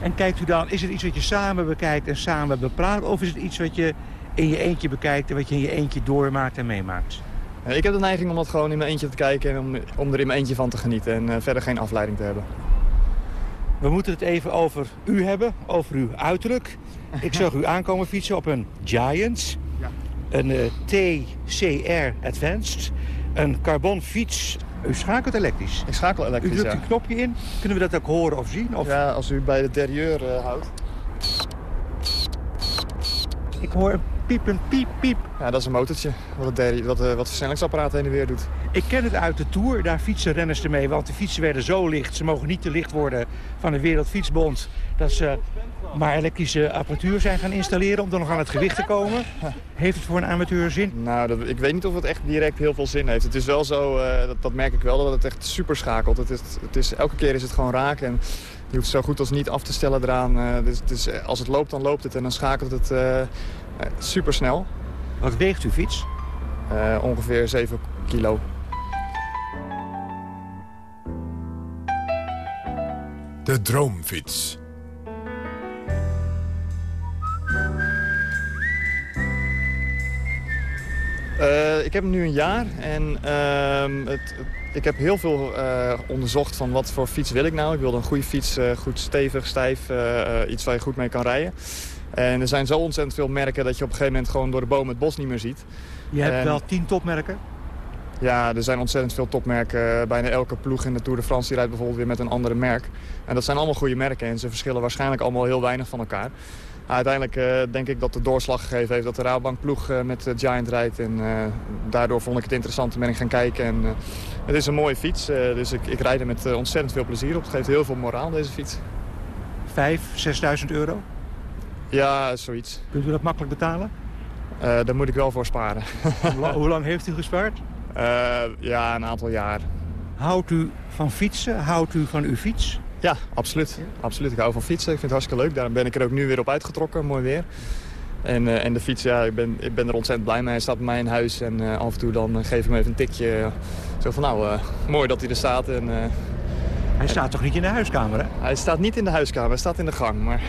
En kijkt u dan, is het iets wat je samen bekijkt en samen bepraat? Of is het iets wat je in je eentje bekijkt en wat je in je eentje doormaakt en meemaakt? Ik heb de neiging om dat gewoon in mijn eentje te kijken en om, om er in mijn eentje van te genieten en uh, verder geen afleiding te hebben. We moeten het even over u hebben, over uw uiterlijk. Ik zag u aankomen fietsen op een Giants. Een uh, TCR Advanced, een carbon fiets. U schakelt elektrisch. Ik schakel elektrisch, U drukt ja. een knopje in. Kunnen we dat ook horen of zien? Of... Ja, als u bij de derieur uh, houdt. Ik hoor een piep, een piep, piep. Ja, dat is een motortje wat het, wat, wat het versnellingsapparaat heen en weer doet. Ik ken het uit de Tour, daar fietsen renners ermee. Want de fietsen werden zo licht, ze mogen niet te licht worden van de Wereldfietsbond. Dat ze maar elektrische apparatuur zijn gaan installeren om er nog aan het gewicht te komen. Heeft het voor een amateur zin? Nou, dat, ik weet niet of het echt direct heel veel zin heeft. Het is wel zo, uh, dat, dat, merk ik wel, dat het echt super schakelt. Het is, het is, elke keer is het gewoon raak en je hoeft zo goed als niet af te stellen eraan. Uh, dus, dus, als het loopt, dan loopt het en dan schakelt het uh, super snel. Wat weegt uw fiets? Uh, ongeveer 7 kilo. De droomfiets. Uh, ik heb hem nu een jaar en uh, het, ik heb heel veel uh, onderzocht van wat voor fiets wil ik nou. Ik wilde een goede fiets, goed stevig, stijf, iets waar je goed mee kan rijden. En er zijn zo ontzettend veel merken dat je op een gegeven moment gewoon door de boom het bos niet meer ziet. Je hebt en, wel tien topmerken? Ja, er zijn ontzettend veel topmerken. Bijna elke ploeg in de Tour de France die rijdt bijvoorbeeld weer met een andere merk. En dat zijn allemaal goede merken en ze verschillen waarschijnlijk allemaal heel weinig van elkaar. Uiteindelijk uh, denk ik dat de doorslag gegeven heeft dat de Rabobank ploeg uh, met de Giant rijdt. En daardoor vond ik het interessant en ben ik gaan kijken. En, het is een mooie fiets, dus ik, ik rijd er met ontzettend veel plezier op. Het geeft heel veel moraal, deze fiets. Vijf, zesduizend euro? Ja, zoiets. Kunt u dat makkelijk betalen? daar moet ik wel voor sparen. hoe, lang, hoe lang heeft u gespaard? ja, een aantal jaar. Houdt u van fietsen? Houdt u van uw fiets? Ja, absoluut. absoluut. Ik hou van fietsen. Ik vind het hartstikke leuk. Daarom ben ik er ook nu weer op uitgetrokken. Mooi weer. En, uh, en de fiets, ja, ik ben, ik ben er ontzettend blij mee. Hij staat bij mij in huis. En uh, af en toe dan uh, geef ik hem even een tikje. zo van, nou, mooi dat hij er staat. En, hij staat toch niet in de huiskamer, hè? Hij staat niet in de huiskamer. Hij staat in de gang. Maar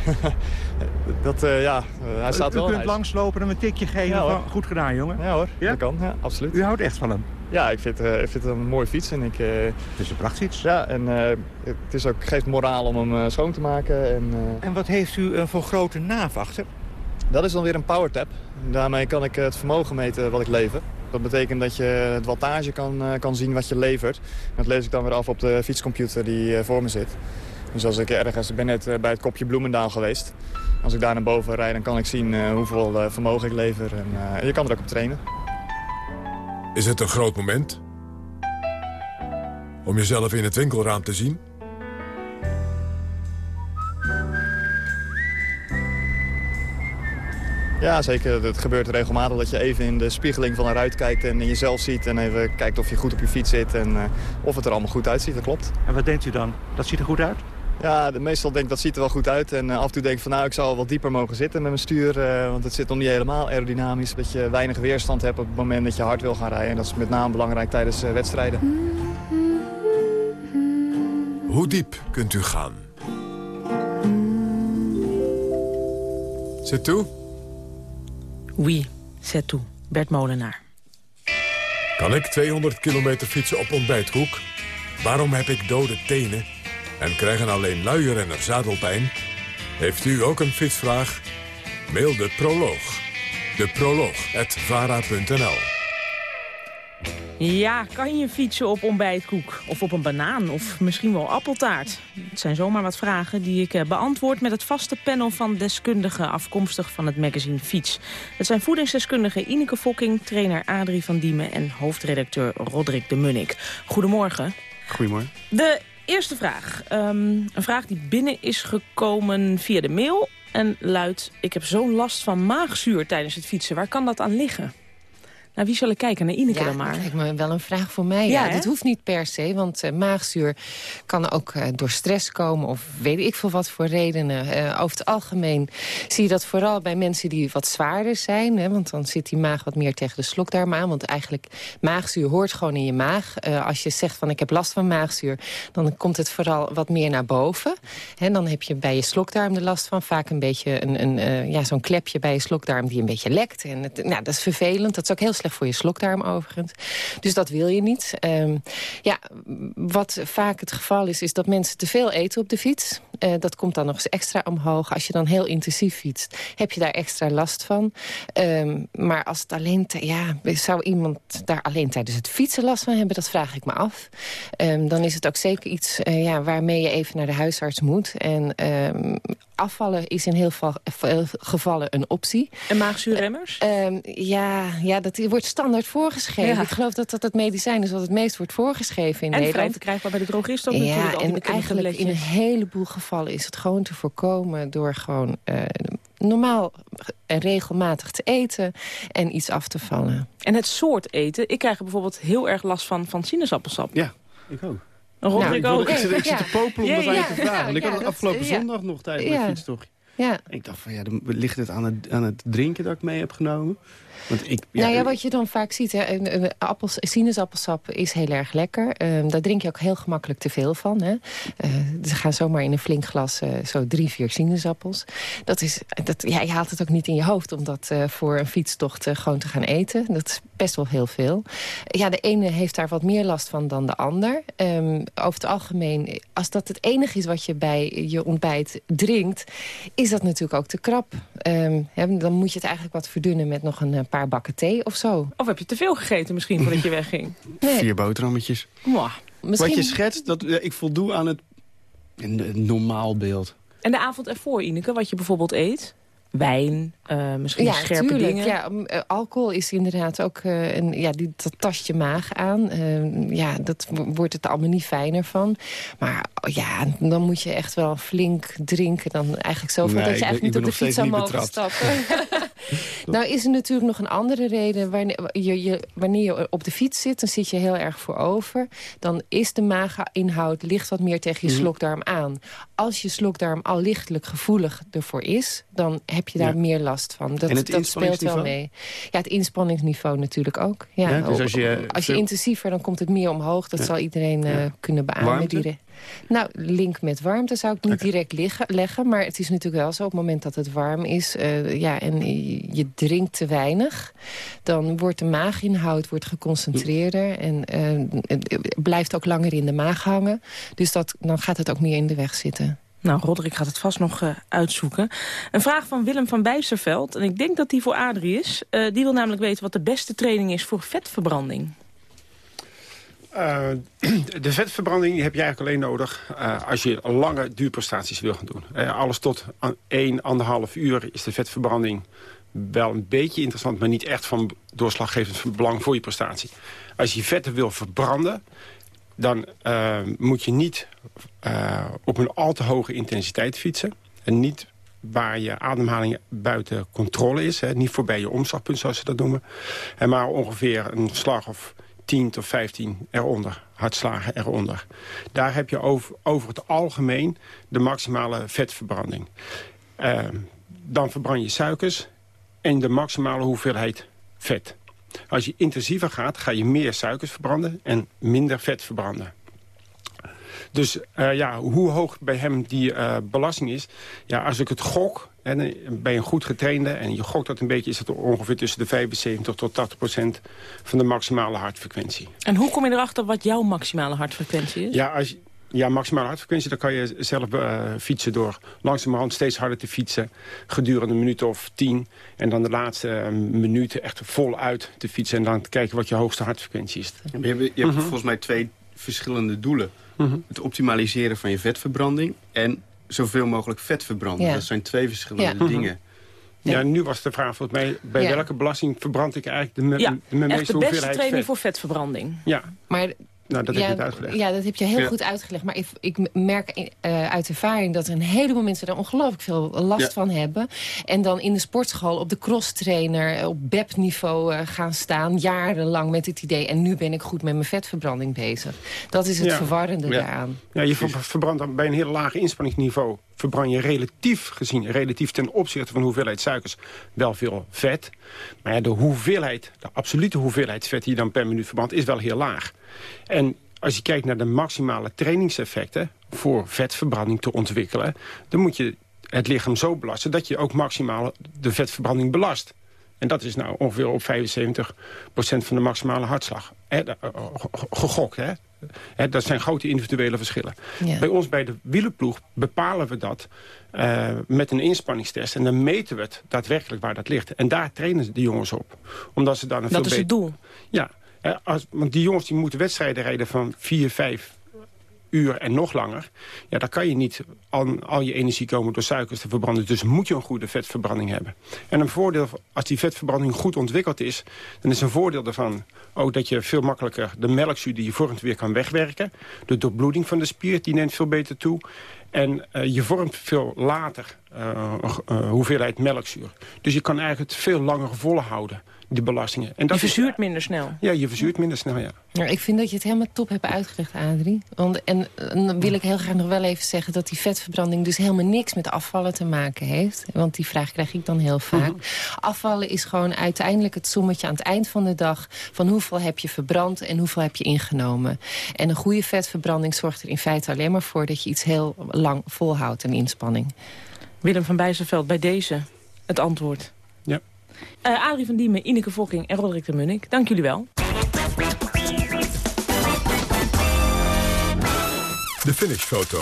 dat, ja, hij staat u, wel U kunt langslopen en hem een tikje geven. Ja, van, goed gedaan, jongen. Ja hoor, ja? dat kan. Ja, absoluut. U houdt echt van hem? Ja, ik vind, uh, ik vind het een mooie fiets. En ik, uh, het is een prachtfiets. Ja, en uh, het is ook, geeft moraal om hem schoon te maken. En, en wat heeft u voor grote naaf achter? Dat is dan weer een powertap. Daarmee kan ik het vermogen meten wat ik lever. Dat betekent dat je het wattage kan, uh, kan zien wat je levert. Dat lees ik dan weer af op de fietscomputer die uh, voor me zit. Dus als ik ergens, ik ben net bij het kopje Bloemendaal geweest. Als ik daar naar boven rijd, dan kan ik zien hoeveel vermogen ik lever. En je kan er ook op trainen. Is het een groot moment? Om jezelf in het winkelraam te zien? Ja, zeker. Het gebeurt regelmatig dat je even in de spiegeling van een ruit kijkt en in jezelf ziet. En even kijkt of je goed op je fiets zit en uh, of het er allemaal goed uitziet. Dat klopt. En wat denkt u dan? Dat ziet er goed uit? Ja, de, meestal denk ik dat ziet er wel goed uit. En uh, af en toe denk ik van nou, ik zou wat dieper mogen zitten met mijn stuur. Uh, want het zit nog niet helemaal aerodynamisch. Dat je weinig weerstand hebt op het moment dat je hard wil gaan rijden. En dat is met name belangrijk tijdens wedstrijden. Hoe diep kunt u gaan? Zet toe? Oui, c'est tout. Bert Molenaar. Kan ik 200 kilometer fietsen op ontbijtkoek? Waarom heb ik dode tenen? En krijgen alleen luie renners zadelpijn? Heeft u ook een fietsvraag? Mail de proloog. De proloog, at vara.nl. Ja, kan je fietsen op ontbijtkoek? Of op een banaan? Of misschien wel appeltaart? Het zijn zomaar wat vragen die ik eh, beantwoord met het vaste panel van deskundigen afkomstig van het magazine Fiets. Het zijn voedingsdeskundige Ineke Fokking, trainer Adrie van Diemen en hoofdredacteur Roderick de Munnik. Goedemorgen. Goedemorgen. De eerste vraag. Ehm, een vraag die binnen is gekomen via de mail en luidt... Ik heb zo'n last van maagzuur tijdens het fietsen. Waar kan dat aan liggen? Nou, wie zal ik kijken? Naar Ineke dan maar. lijkt me wel een vraag voor mij. Ja, dat hoeft niet per se, want uh, maagzuur kan ook uh, door stress komen... of weet ik veel wat voor redenen. Uh, over het algemeen zie je dat vooral bij mensen die wat zwaarder zijn. Hè, want dan zit die maag wat meer tegen de slokdarm aan. Want eigenlijk, maagzuur hoort gewoon in je maag. als je zegt van ik heb last van maagzuur... dan komt het vooral wat meer naar boven. En dan heb je bij je slokdarm de last van. Vaak een beetje een, een, ja, zo'n klepje bij je slokdarm die een beetje lekt. En het, nou, dat is vervelend. Dat is ook heel voor je slokdarm overigens. Dus dat wil je niet. Um, ja, wat vaak het geval is, is dat mensen te veel eten op de fiets. Uh, dat komt dan nog eens extra omhoog. Als je dan heel intensief fietst, heb je daar extra last van. Um, maar als het alleen... Ja, zou iemand daar alleen tijdens het fietsen last van hebben? Dat vraag ik me af. Um, dan is het ook zeker iets uh, ja, waarmee je even naar de huisarts moet. En afvallen is in heel veel gevallen een optie. En maagzuurremmers? Uh, ja, ja, dat wordt standaard voorgeschreven. Ik geloof dat dat het medicijn is wat het meest wordt voorgeschreven in en Nederland. En vrij verkrijgbaar bij de drogist ook ja, natuurlijk. en eigenlijk in een heleboel gevallen is het gewoon te voorkomen... door gewoon uh, normaal en regelmatig te eten en iets af te vallen. En het soort eten. Ik krijg er bijvoorbeeld heel erg last van, van sinaasappelsap. Ja, ik ook. Nou, ik, ik, zit, ik zit te popelen om dat ja, te vragen. Want ik had het afgelopen zondag nog tijdens mijn fietstocht. Ja. Ik dacht van ja, dan ligt het aan het, aan het drinken dat ik mee heb genomen. Want ik, ja, nou ja, wat je dan vaak ziet, hè, een, een appels, sinaasappelsap is heel erg lekker. Um, daar drink je ook heel gemakkelijk te veel van. Hè. Uh, ze gaan zomaar in een flink glas uh, zo drie, vier sinaasappels. Dat is, dat, ja, je haalt het ook niet in je hoofd om dat uh, voor een fietstocht gewoon te gaan eten. Dat is best wel heel veel. Ja, de ene heeft daar wat meer last van dan de ander. Um, over het algemeen, als dat het enige is wat je bij je ontbijt drinkt... is dat natuurlijk ook te krap. Um, hè, dan moet je het eigenlijk wat verdunnen met nog een paar bakken thee of zo. Of heb je te veel gegeten misschien voordat je wegging? Nee. Vier boterhammetjes. Mwah. Misschien... Wat je schetst, dat, ik voldoe aan het, normaal beeld. En de avond ervoor, Ineke, wat je bijvoorbeeld eet? wijn, uh, misschien ja, scherpe tuurlijk, dingen. Ja, uh, alcohol is inderdaad ook uh, een, ja, die, dat tast je maag aan. ja, dat wordt het allemaal niet fijner van. Maar ja, dan moet je echt wel flink drinken. Dan eigenlijk zoveel nee, dat je eigenlijk niet op de fiets zou mogen stappen. nou is er natuurlijk nog een andere reden. Wanneer je, je, wanneer je op de fiets zit, dan zit je heel erg voorover. Dan is de maaginhoud ligt wat meer tegen je slokdarm aan. Als je slokdarm al lichtelijk gevoelig ervoor is... dan heb je daar ja. meer last van. Dat, en het dat speelt wel mee. Ja, het inspanningsniveau natuurlijk ook. Ja, ja dus als je, als je intensiever, dan komt het meer omhoog. Dat ja. zal iedereen uh, kunnen beamen. Nou, link met warmte zou ik niet okay. direct liggen, leggen. Maar het is natuurlijk wel zo, op het moment dat het warm is... Uh, ja, en je drinkt te weinig... dan wordt de maaginhoud wordt geconcentreerder... en uh, het blijft ook langer in de maag hangen. Dus dat, dan gaat het ook meer in de weg zitten. Nou, Roderick gaat het vast nog uh, uitzoeken. Een vraag van Willem van Bijsterveld, en ik denk dat die voor Adrie is. Uh, die wil namelijk weten wat de beste training is voor vetverbranding. Uh, de vetverbranding heb je eigenlijk alleen nodig als je lange duurprestaties wil gaan doen. alles tot 1, 1,5 uur is de vetverbranding wel een beetje interessant... maar niet echt van doorslaggevend belang voor je prestatie. Als je vetten wil verbranden, dan moet je niet op een al te hoge intensiteit fietsen. En niet waar je ademhaling buiten controle is. Hè, niet voorbij je omslagpunt, zoals ze dat noemen. En maar ongeveer een slag of 10 tot 15 eronder, hartslagen eronder. Daar heb je over, over het algemeen de maximale vetverbranding. Uh, dan verbrand je suikers en de maximale hoeveelheid vet. Als je intensiever gaat, ga je meer suikers verbranden en minder vet verbranden. Dus uh, ja, hoe hoog bij hem die uh, belasting is... Ja, als ik het gok, en ben je een goed getrainde... en je gokt dat een beetje, is het ongeveer tussen de 75 tot 80 procent... van de maximale hartfrequentie. En hoe kom je erachter wat jouw maximale hartfrequentie is? Ja, als ja, maximale hartfrequentie, dan kan je zelf uh, fietsen door langzamerhand steeds harder te fietsen. Gedurende een minuut of tien. En dan de laatste uh, minuten echt voluit te fietsen. En dan te kijken wat je hoogste hartfrequentie is. Je hebt, je hebt -hmm. volgens mij twee verschillende doelen. Mm -hmm. Het optimaliseren van je vetverbranding en zoveel mogelijk vet verbranden. Ja. Dat zijn twee verschillende ja. dingen. Ja, nu was de vraag volgens mij, bij ja. welke belasting verbrand ik eigenlijk de, me, ja, de, de meeste echt de hoeveelheid beste training vet? voor vetverbranding. Ja. Maar nou, dat ja, heb je het uitgelegd. Ja, dat heb je heel Ja. goed uitgelegd. Maar ik, ik merk uh, uit ervaring dat er een heleboel mensen daar ongelooflijk veel last Ja. van hebben. En dan in de sportschool op de crosstrainer eh, op BEP-niveau uh, gaan staan. Jarenlang met het idee. En nu ben ik goed met mijn vetverbranding bezig. Dat is het Ja. verwarrende Ja. daaraan. Ja, je ver- verbrandt dan bij een heel laag inspanningsniveau... verbrand je relatief gezien, relatief ten opzichte van de hoeveelheid suikers... wel veel vet. Maar ja, de hoeveelheid, de absolute hoeveelheid vet... die je dan per minuut verbrandt, is wel heel laag. En als je kijkt naar de maximale trainingseffecten... voor vetverbranding te ontwikkelen... dan moet je het lichaam zo belasten... dat je ook maximaal de vetverbranding belast. En dat is nou ongeveer op 75% van de maximale hartslag. Eh, ge- gegokt, hè? Dat zijn grote individuele verschillen. Ja. Bij ons bij de wielenploeg bepalen we dat eh, met een inspanningstest. En dan meten we het daadwerkelijk waar dat ligt. En daar trainen de jongens op. Omdat ze dan een Dat veel is het doel. Ja, hè, als, want die jongens die moeten wedstrijden rijden van 4, 5 uur en nog langer. Ja, dan kan je niet al, je energie komen door suikers te verbranden. Dus moet je een goede vetverbranding hebben. En een voordeel, als die vetverbranding goed ontwikkeld is... dan is een voordeel daarvan ook dat je veel makkelijker de melkzuur die je vormt weer kan wegwerken. De doorbloeding van de spier die neemt veel beter toe. En eh, je vormt veel later eh, eh, hoeveelheid melkzuur. Dus je kan eigenlijk het veel langer volhouden, die belastingen. En Je dat is- verzuurt minder snel. ja, je verzuurt minder snel, ja. Ja, ik vind dat je het helemaal top hebt uitgelegd, Adrie. Want, en, en dan wil ik heel graag nog wel even zeggen... dat die vetverbranding dus helemaal niks met afvallen te maken heeft. Want die vraag krijg ik dan heel vaak. Mhm. Afvallen is gewoon uiteindelijk het sommetje aan het eind van de dag... van hoeveel heb je verbrand en hoeveel heb je ingenomen. En een goede vetverbranding zorgt er in feite alleen maar voor... dat je iets heel lang volhoudt, een inspanning. Willem van Bijzerveld, bij deze het antwoord. Ja. Eh, Adrie van Diemen, Ineke Fokking en Roderick de Munnik. Dank jullie wel. De finishfoto.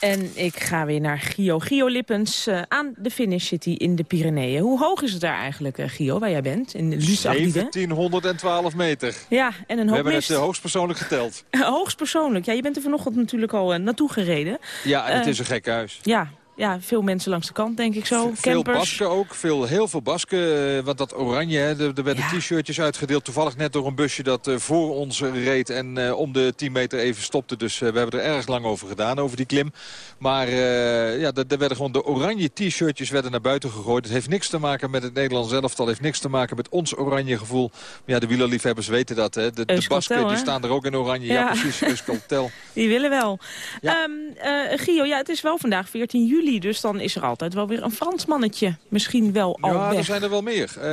En ik ga weer naar Gio. Gio Lippens, eh, aan de finish zit hij in de Pyreneeën. Hoe hoog is het daar eigenlijk, eh, Gio, waar jij bent? In Luzardige? 1712 meter. Ja, en een We hoop hebben mist. het uh, hoogstpersoonlijk geteld. Hoogstpersoonlijk. Ja, je bent er vanochtend natuurlijk al naartoe gereden. Ja, en het is een gek huis. Ja, ja, veel mensen langs de kant, denk ik zo. Veel. Basken ook, veel, heel veel Basken. eh, want dat oranje, hè, er, er werden t-shirtjes uitgedeeld. Toevallig net door een busje dat eh, voor ons reed en eh, om de 10 meter even stopte. Dus we hebben er erg lang over gedaan, over die klim. Maar eh, ja, er er werden gewoon de oranje t-shirtjes werden naar buiten gegooid. Het heeft niks te maken met het Nederlands elftal. Het heeft niks te maken met ons oranje gevoel. Maar ja, de wielerliefhebbers weten dat. Hè. De, Basken die staan er ook in oranje. Ja, Ja. precies, Euskaltel. Die willen wel. Ehm, eh, Gio, ja, het is wel vandaag 14 juli. Juli, dus dan is er altijd wel weer een Frans mannetje. Misschien wel al Ja, weg. er zijn er wel meer. Eh,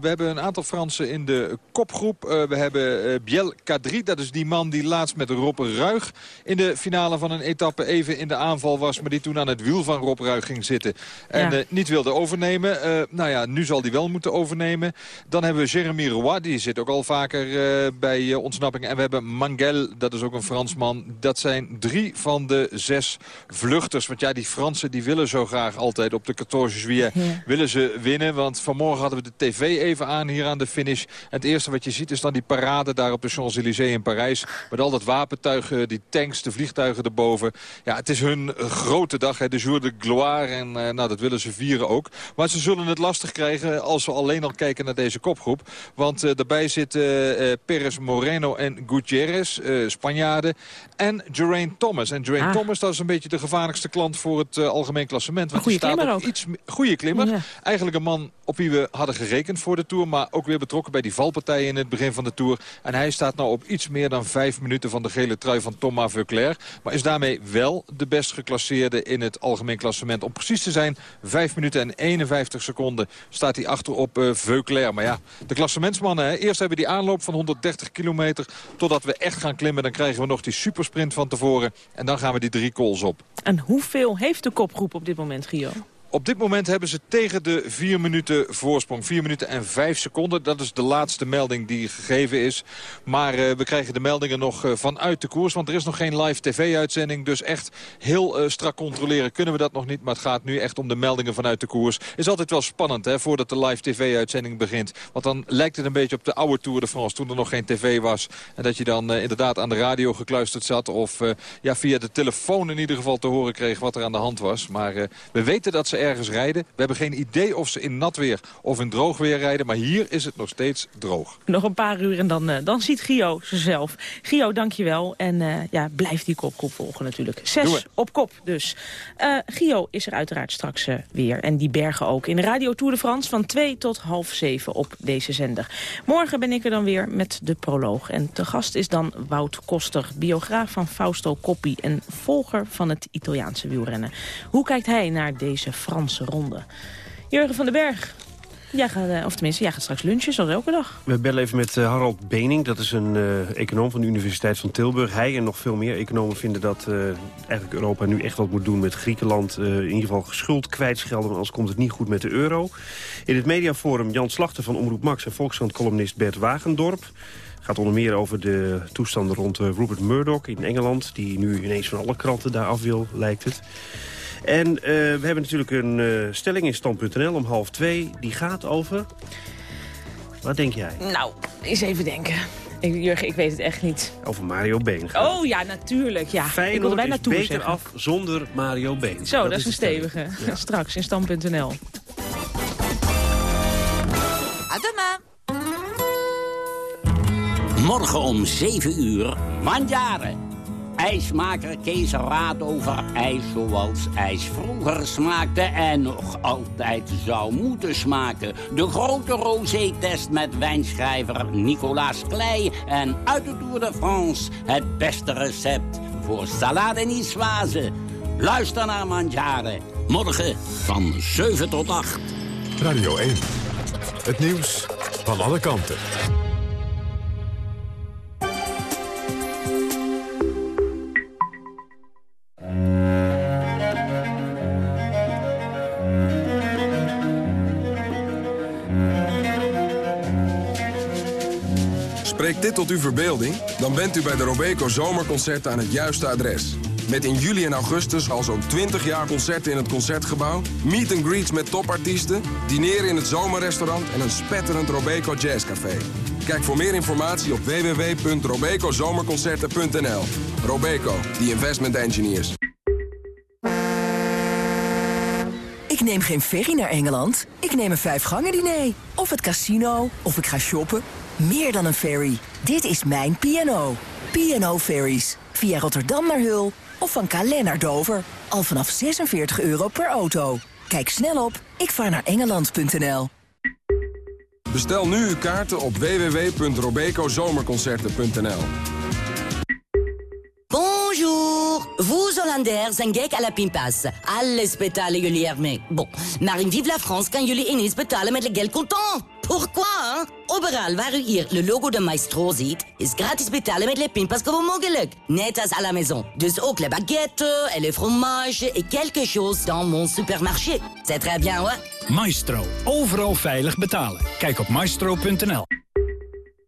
we hebben een aantal Fransen in de kopgroep. Eh, we hebben uh, Biel Kadri, dat is die man die laatst met Rob Ruig... in de finale van een etappe even in de aanval was... maar die toen aan het wiel van Rob Ruig ging zitten. En Ja. niet wilde overnemen. Eh, nou ja, nu zal die wel moeten overnemen. Dan hebben we Jeremy Roy, die zit ook al vaker eh, bij eh, ontsnappingen. En we hebben Mangel, dat is ook een Fransman. Dat zijn drie van de zes vluchters. Want ja, die Fransen die willen zo graag altijd op de 14 juillet... Ja. willen ze winnen. Want vanmorgen hadden we de tv even aan hier aan de finish. En het eerste wat je ziet is dan die parade daar op de Champs-Élysées in Parijs. Met al dat wapentuig, eh, die tanks, de vliegtuigen erboven. Ja, het is hun eh, grote dag, hè, de jour de gloire. En eh, nou, dat willen ze vieren ook. Maar ze zullen het lastig krijgen als we alleen al kijken naar deze kopgroep. Want eh, daarbij zitten eh, Perez Moreno en Gutierrez, eh Spanjaarden. En Geraint Thomas. En Geraint Ah. Thomas, dat is een beetje de gevaarlijkste klant voor het eh, algemeen klassement. Want goede staat klimmer op iets goede klimmer. Ja. Eigenlijk een man op wie we hadden gerekend voor de Tour. Maar ook weer betrokken bij die valpartijen in het begin van de Tour. En hij staat nou op iets meer dan vijf minuten van de gele trui van Thomas Veuclair. Maar is daarmee wel de best geclasseerde in het algemeen klassement. Om precies te zijn, 5 minuten en 51 seconden staat hij achter op eh Veuclair. Maar ja, de klassementsmannen. Hè. Eerst hebben we die aanloop van 130 kilometer. Totdat we echt gaan klimmen. Dan krijgen we nog die supersprint van tevoren. En dan gaan we die drie calls op. En hoeveel heeft de kopgroep op dit moment, Gio? Op dit moment hebben ze tegen de 4 minuten voorsprong. 4 minuten en 5 seconden. Dat is de laatste melding die gegeven is. Maar eh, we krijgen de meldingen nog eh, vanuit de koers. Want er is nog geen live tv-uitzending. Dus echt heel eh, strak controleren kunnen we dat nog niet. Maar het gaat nu echt om de meldingen vanuit de koers. Is altijd wel spannend hè, voordat de live tv-uitzending begint. Want dan lijkt het een beetje op de oude Tour de France. Toen er nog geen tv was. En dat je dan inderdaad aan de radio gekluisterd zat. Of ja, via de telefoon in ieder geval te horen kreeg wat er aan de hand was. Maar we weten dat ze ergens rijden. We hebben geen idee of ze in nat weer of in droog weer rijden. Maar hier is het nog steeds droog. Nog een paar uur en dan, eh, dan ziet Gio zichzelf. Gio, dankjewel. En eh, ja, blijf die kopgroep volgen natuurlijk. Zes op kop dus. Eh, Gio is er uiteraard straks weer. En die bergen ook. In de Radio Tour de France van 2 tot half 7 op deze zender. Morgen ben ik er dan weer met de proloog. En te gast is dan Wout Koster, biograaf van Fausto Coppi... en volger van het Italiaanse wielrennen. Hoe kijkt hij naar deze Franse ronde? Jurgen van den Berg, jij gaat, eh, of tenminste, jij gaat straks lunchen, zoals elke dag. We bellen even met eh, Harald Bening. Dat is een eh, econoom van de Universiteit van Tilburg. Hij en nog veel meer economen vinden dat eigenlijk Europa nu echt wat moet doen met Griekenland. in ieder geval schuld kwijtschelden, anders komt het niet goed met de euro. In het mediaforum Jan Slachter van Omroep Max en Volkskrant-columnist Bert Wagendorp. gaat onder meer over de toestanden rond Rupert Murdoch in Engeland... die nu ineens van alle kranten daar af wil, lijkt het. En eh, we hebben natuurlijk een eh, stelling in stand.nl om half twee. Die gaat over... Wat denk jij? Nou, eens even denken. Ik, Jurgen, ik weet het echt niet. Over Mario Been. gaat het. Oh ja, natuurlijk. Ja. ik Feyenoord bijna is toe beter zeggen. af zonder Mario Been. Zo, dat, is een stevige. Straks in stand.nl. Demain. Morgen om 7 uur, Mandjaren. IJsmaker Kees raadt over ijs zoals ijs vroeger smaakte... en nog altijd zou moeten smaken. De grote rosé-test met wijnschrijver Nicolas Klei... en uit de Tour de France het beste recept voor salade niçoise. Luister naar Mandjaren. Morgen van 7 tot 8. Radio 1. Het nieuws van alle kanten. Dit tot uw verbeelding? Dan bent u bij de Robeco Zomerconcerten aan het juiste adres. Met in juli en augustus al zo'n 20 jaar concerten in het Concertgebouw... meet and greets met topartiesten, dineren in het zomerrestaurant... en een spetterend Robeco Jazzcafé. Kijk voor meer informatie op www.robecozomerconcerten.nl. Robeco, the investment engineers. Ik neem geen ferry naar Engeland. Ik neem een vijfgangen diner. Of het casino. Of ik ga shoppen. Meer dan een ferry. Dit is mijn P&O. P&O Ferries. Via Rotterdam naar Hul. Of van Calais naar Dover. Al vanaf 46 euro per auto. Kijk snel op ikvaarnaarengeland.nl. Bestel nu uw kaarten op www.robecozomerconcerten.nl. Bonjour. Vous, Hollanders, zijn gek à la pinpas. Alles betalen jullie ermee. Bon, maar in Vive la France kan jullie ineens betalen met le geld contant. Pourquoi? Overal waar u hier le logo de Maestro ziet, is gratis betalen met le pinpas gewoon mogelijk. Net als à la maison. Dus ook le baguette, et fromage, et quelque chose dans mon supermarché. C'est très bien, hoor. Maestro. Overal veilig betalen. Kijk op maestro.nl.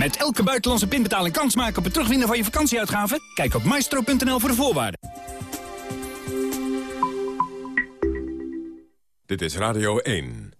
Met elke buitenlandse pinbetaling kans maken op het terugwinnen van je vakantieuitgaven? Kijk op maestro.nl voor de voorwaarden. Dit is Radio 1.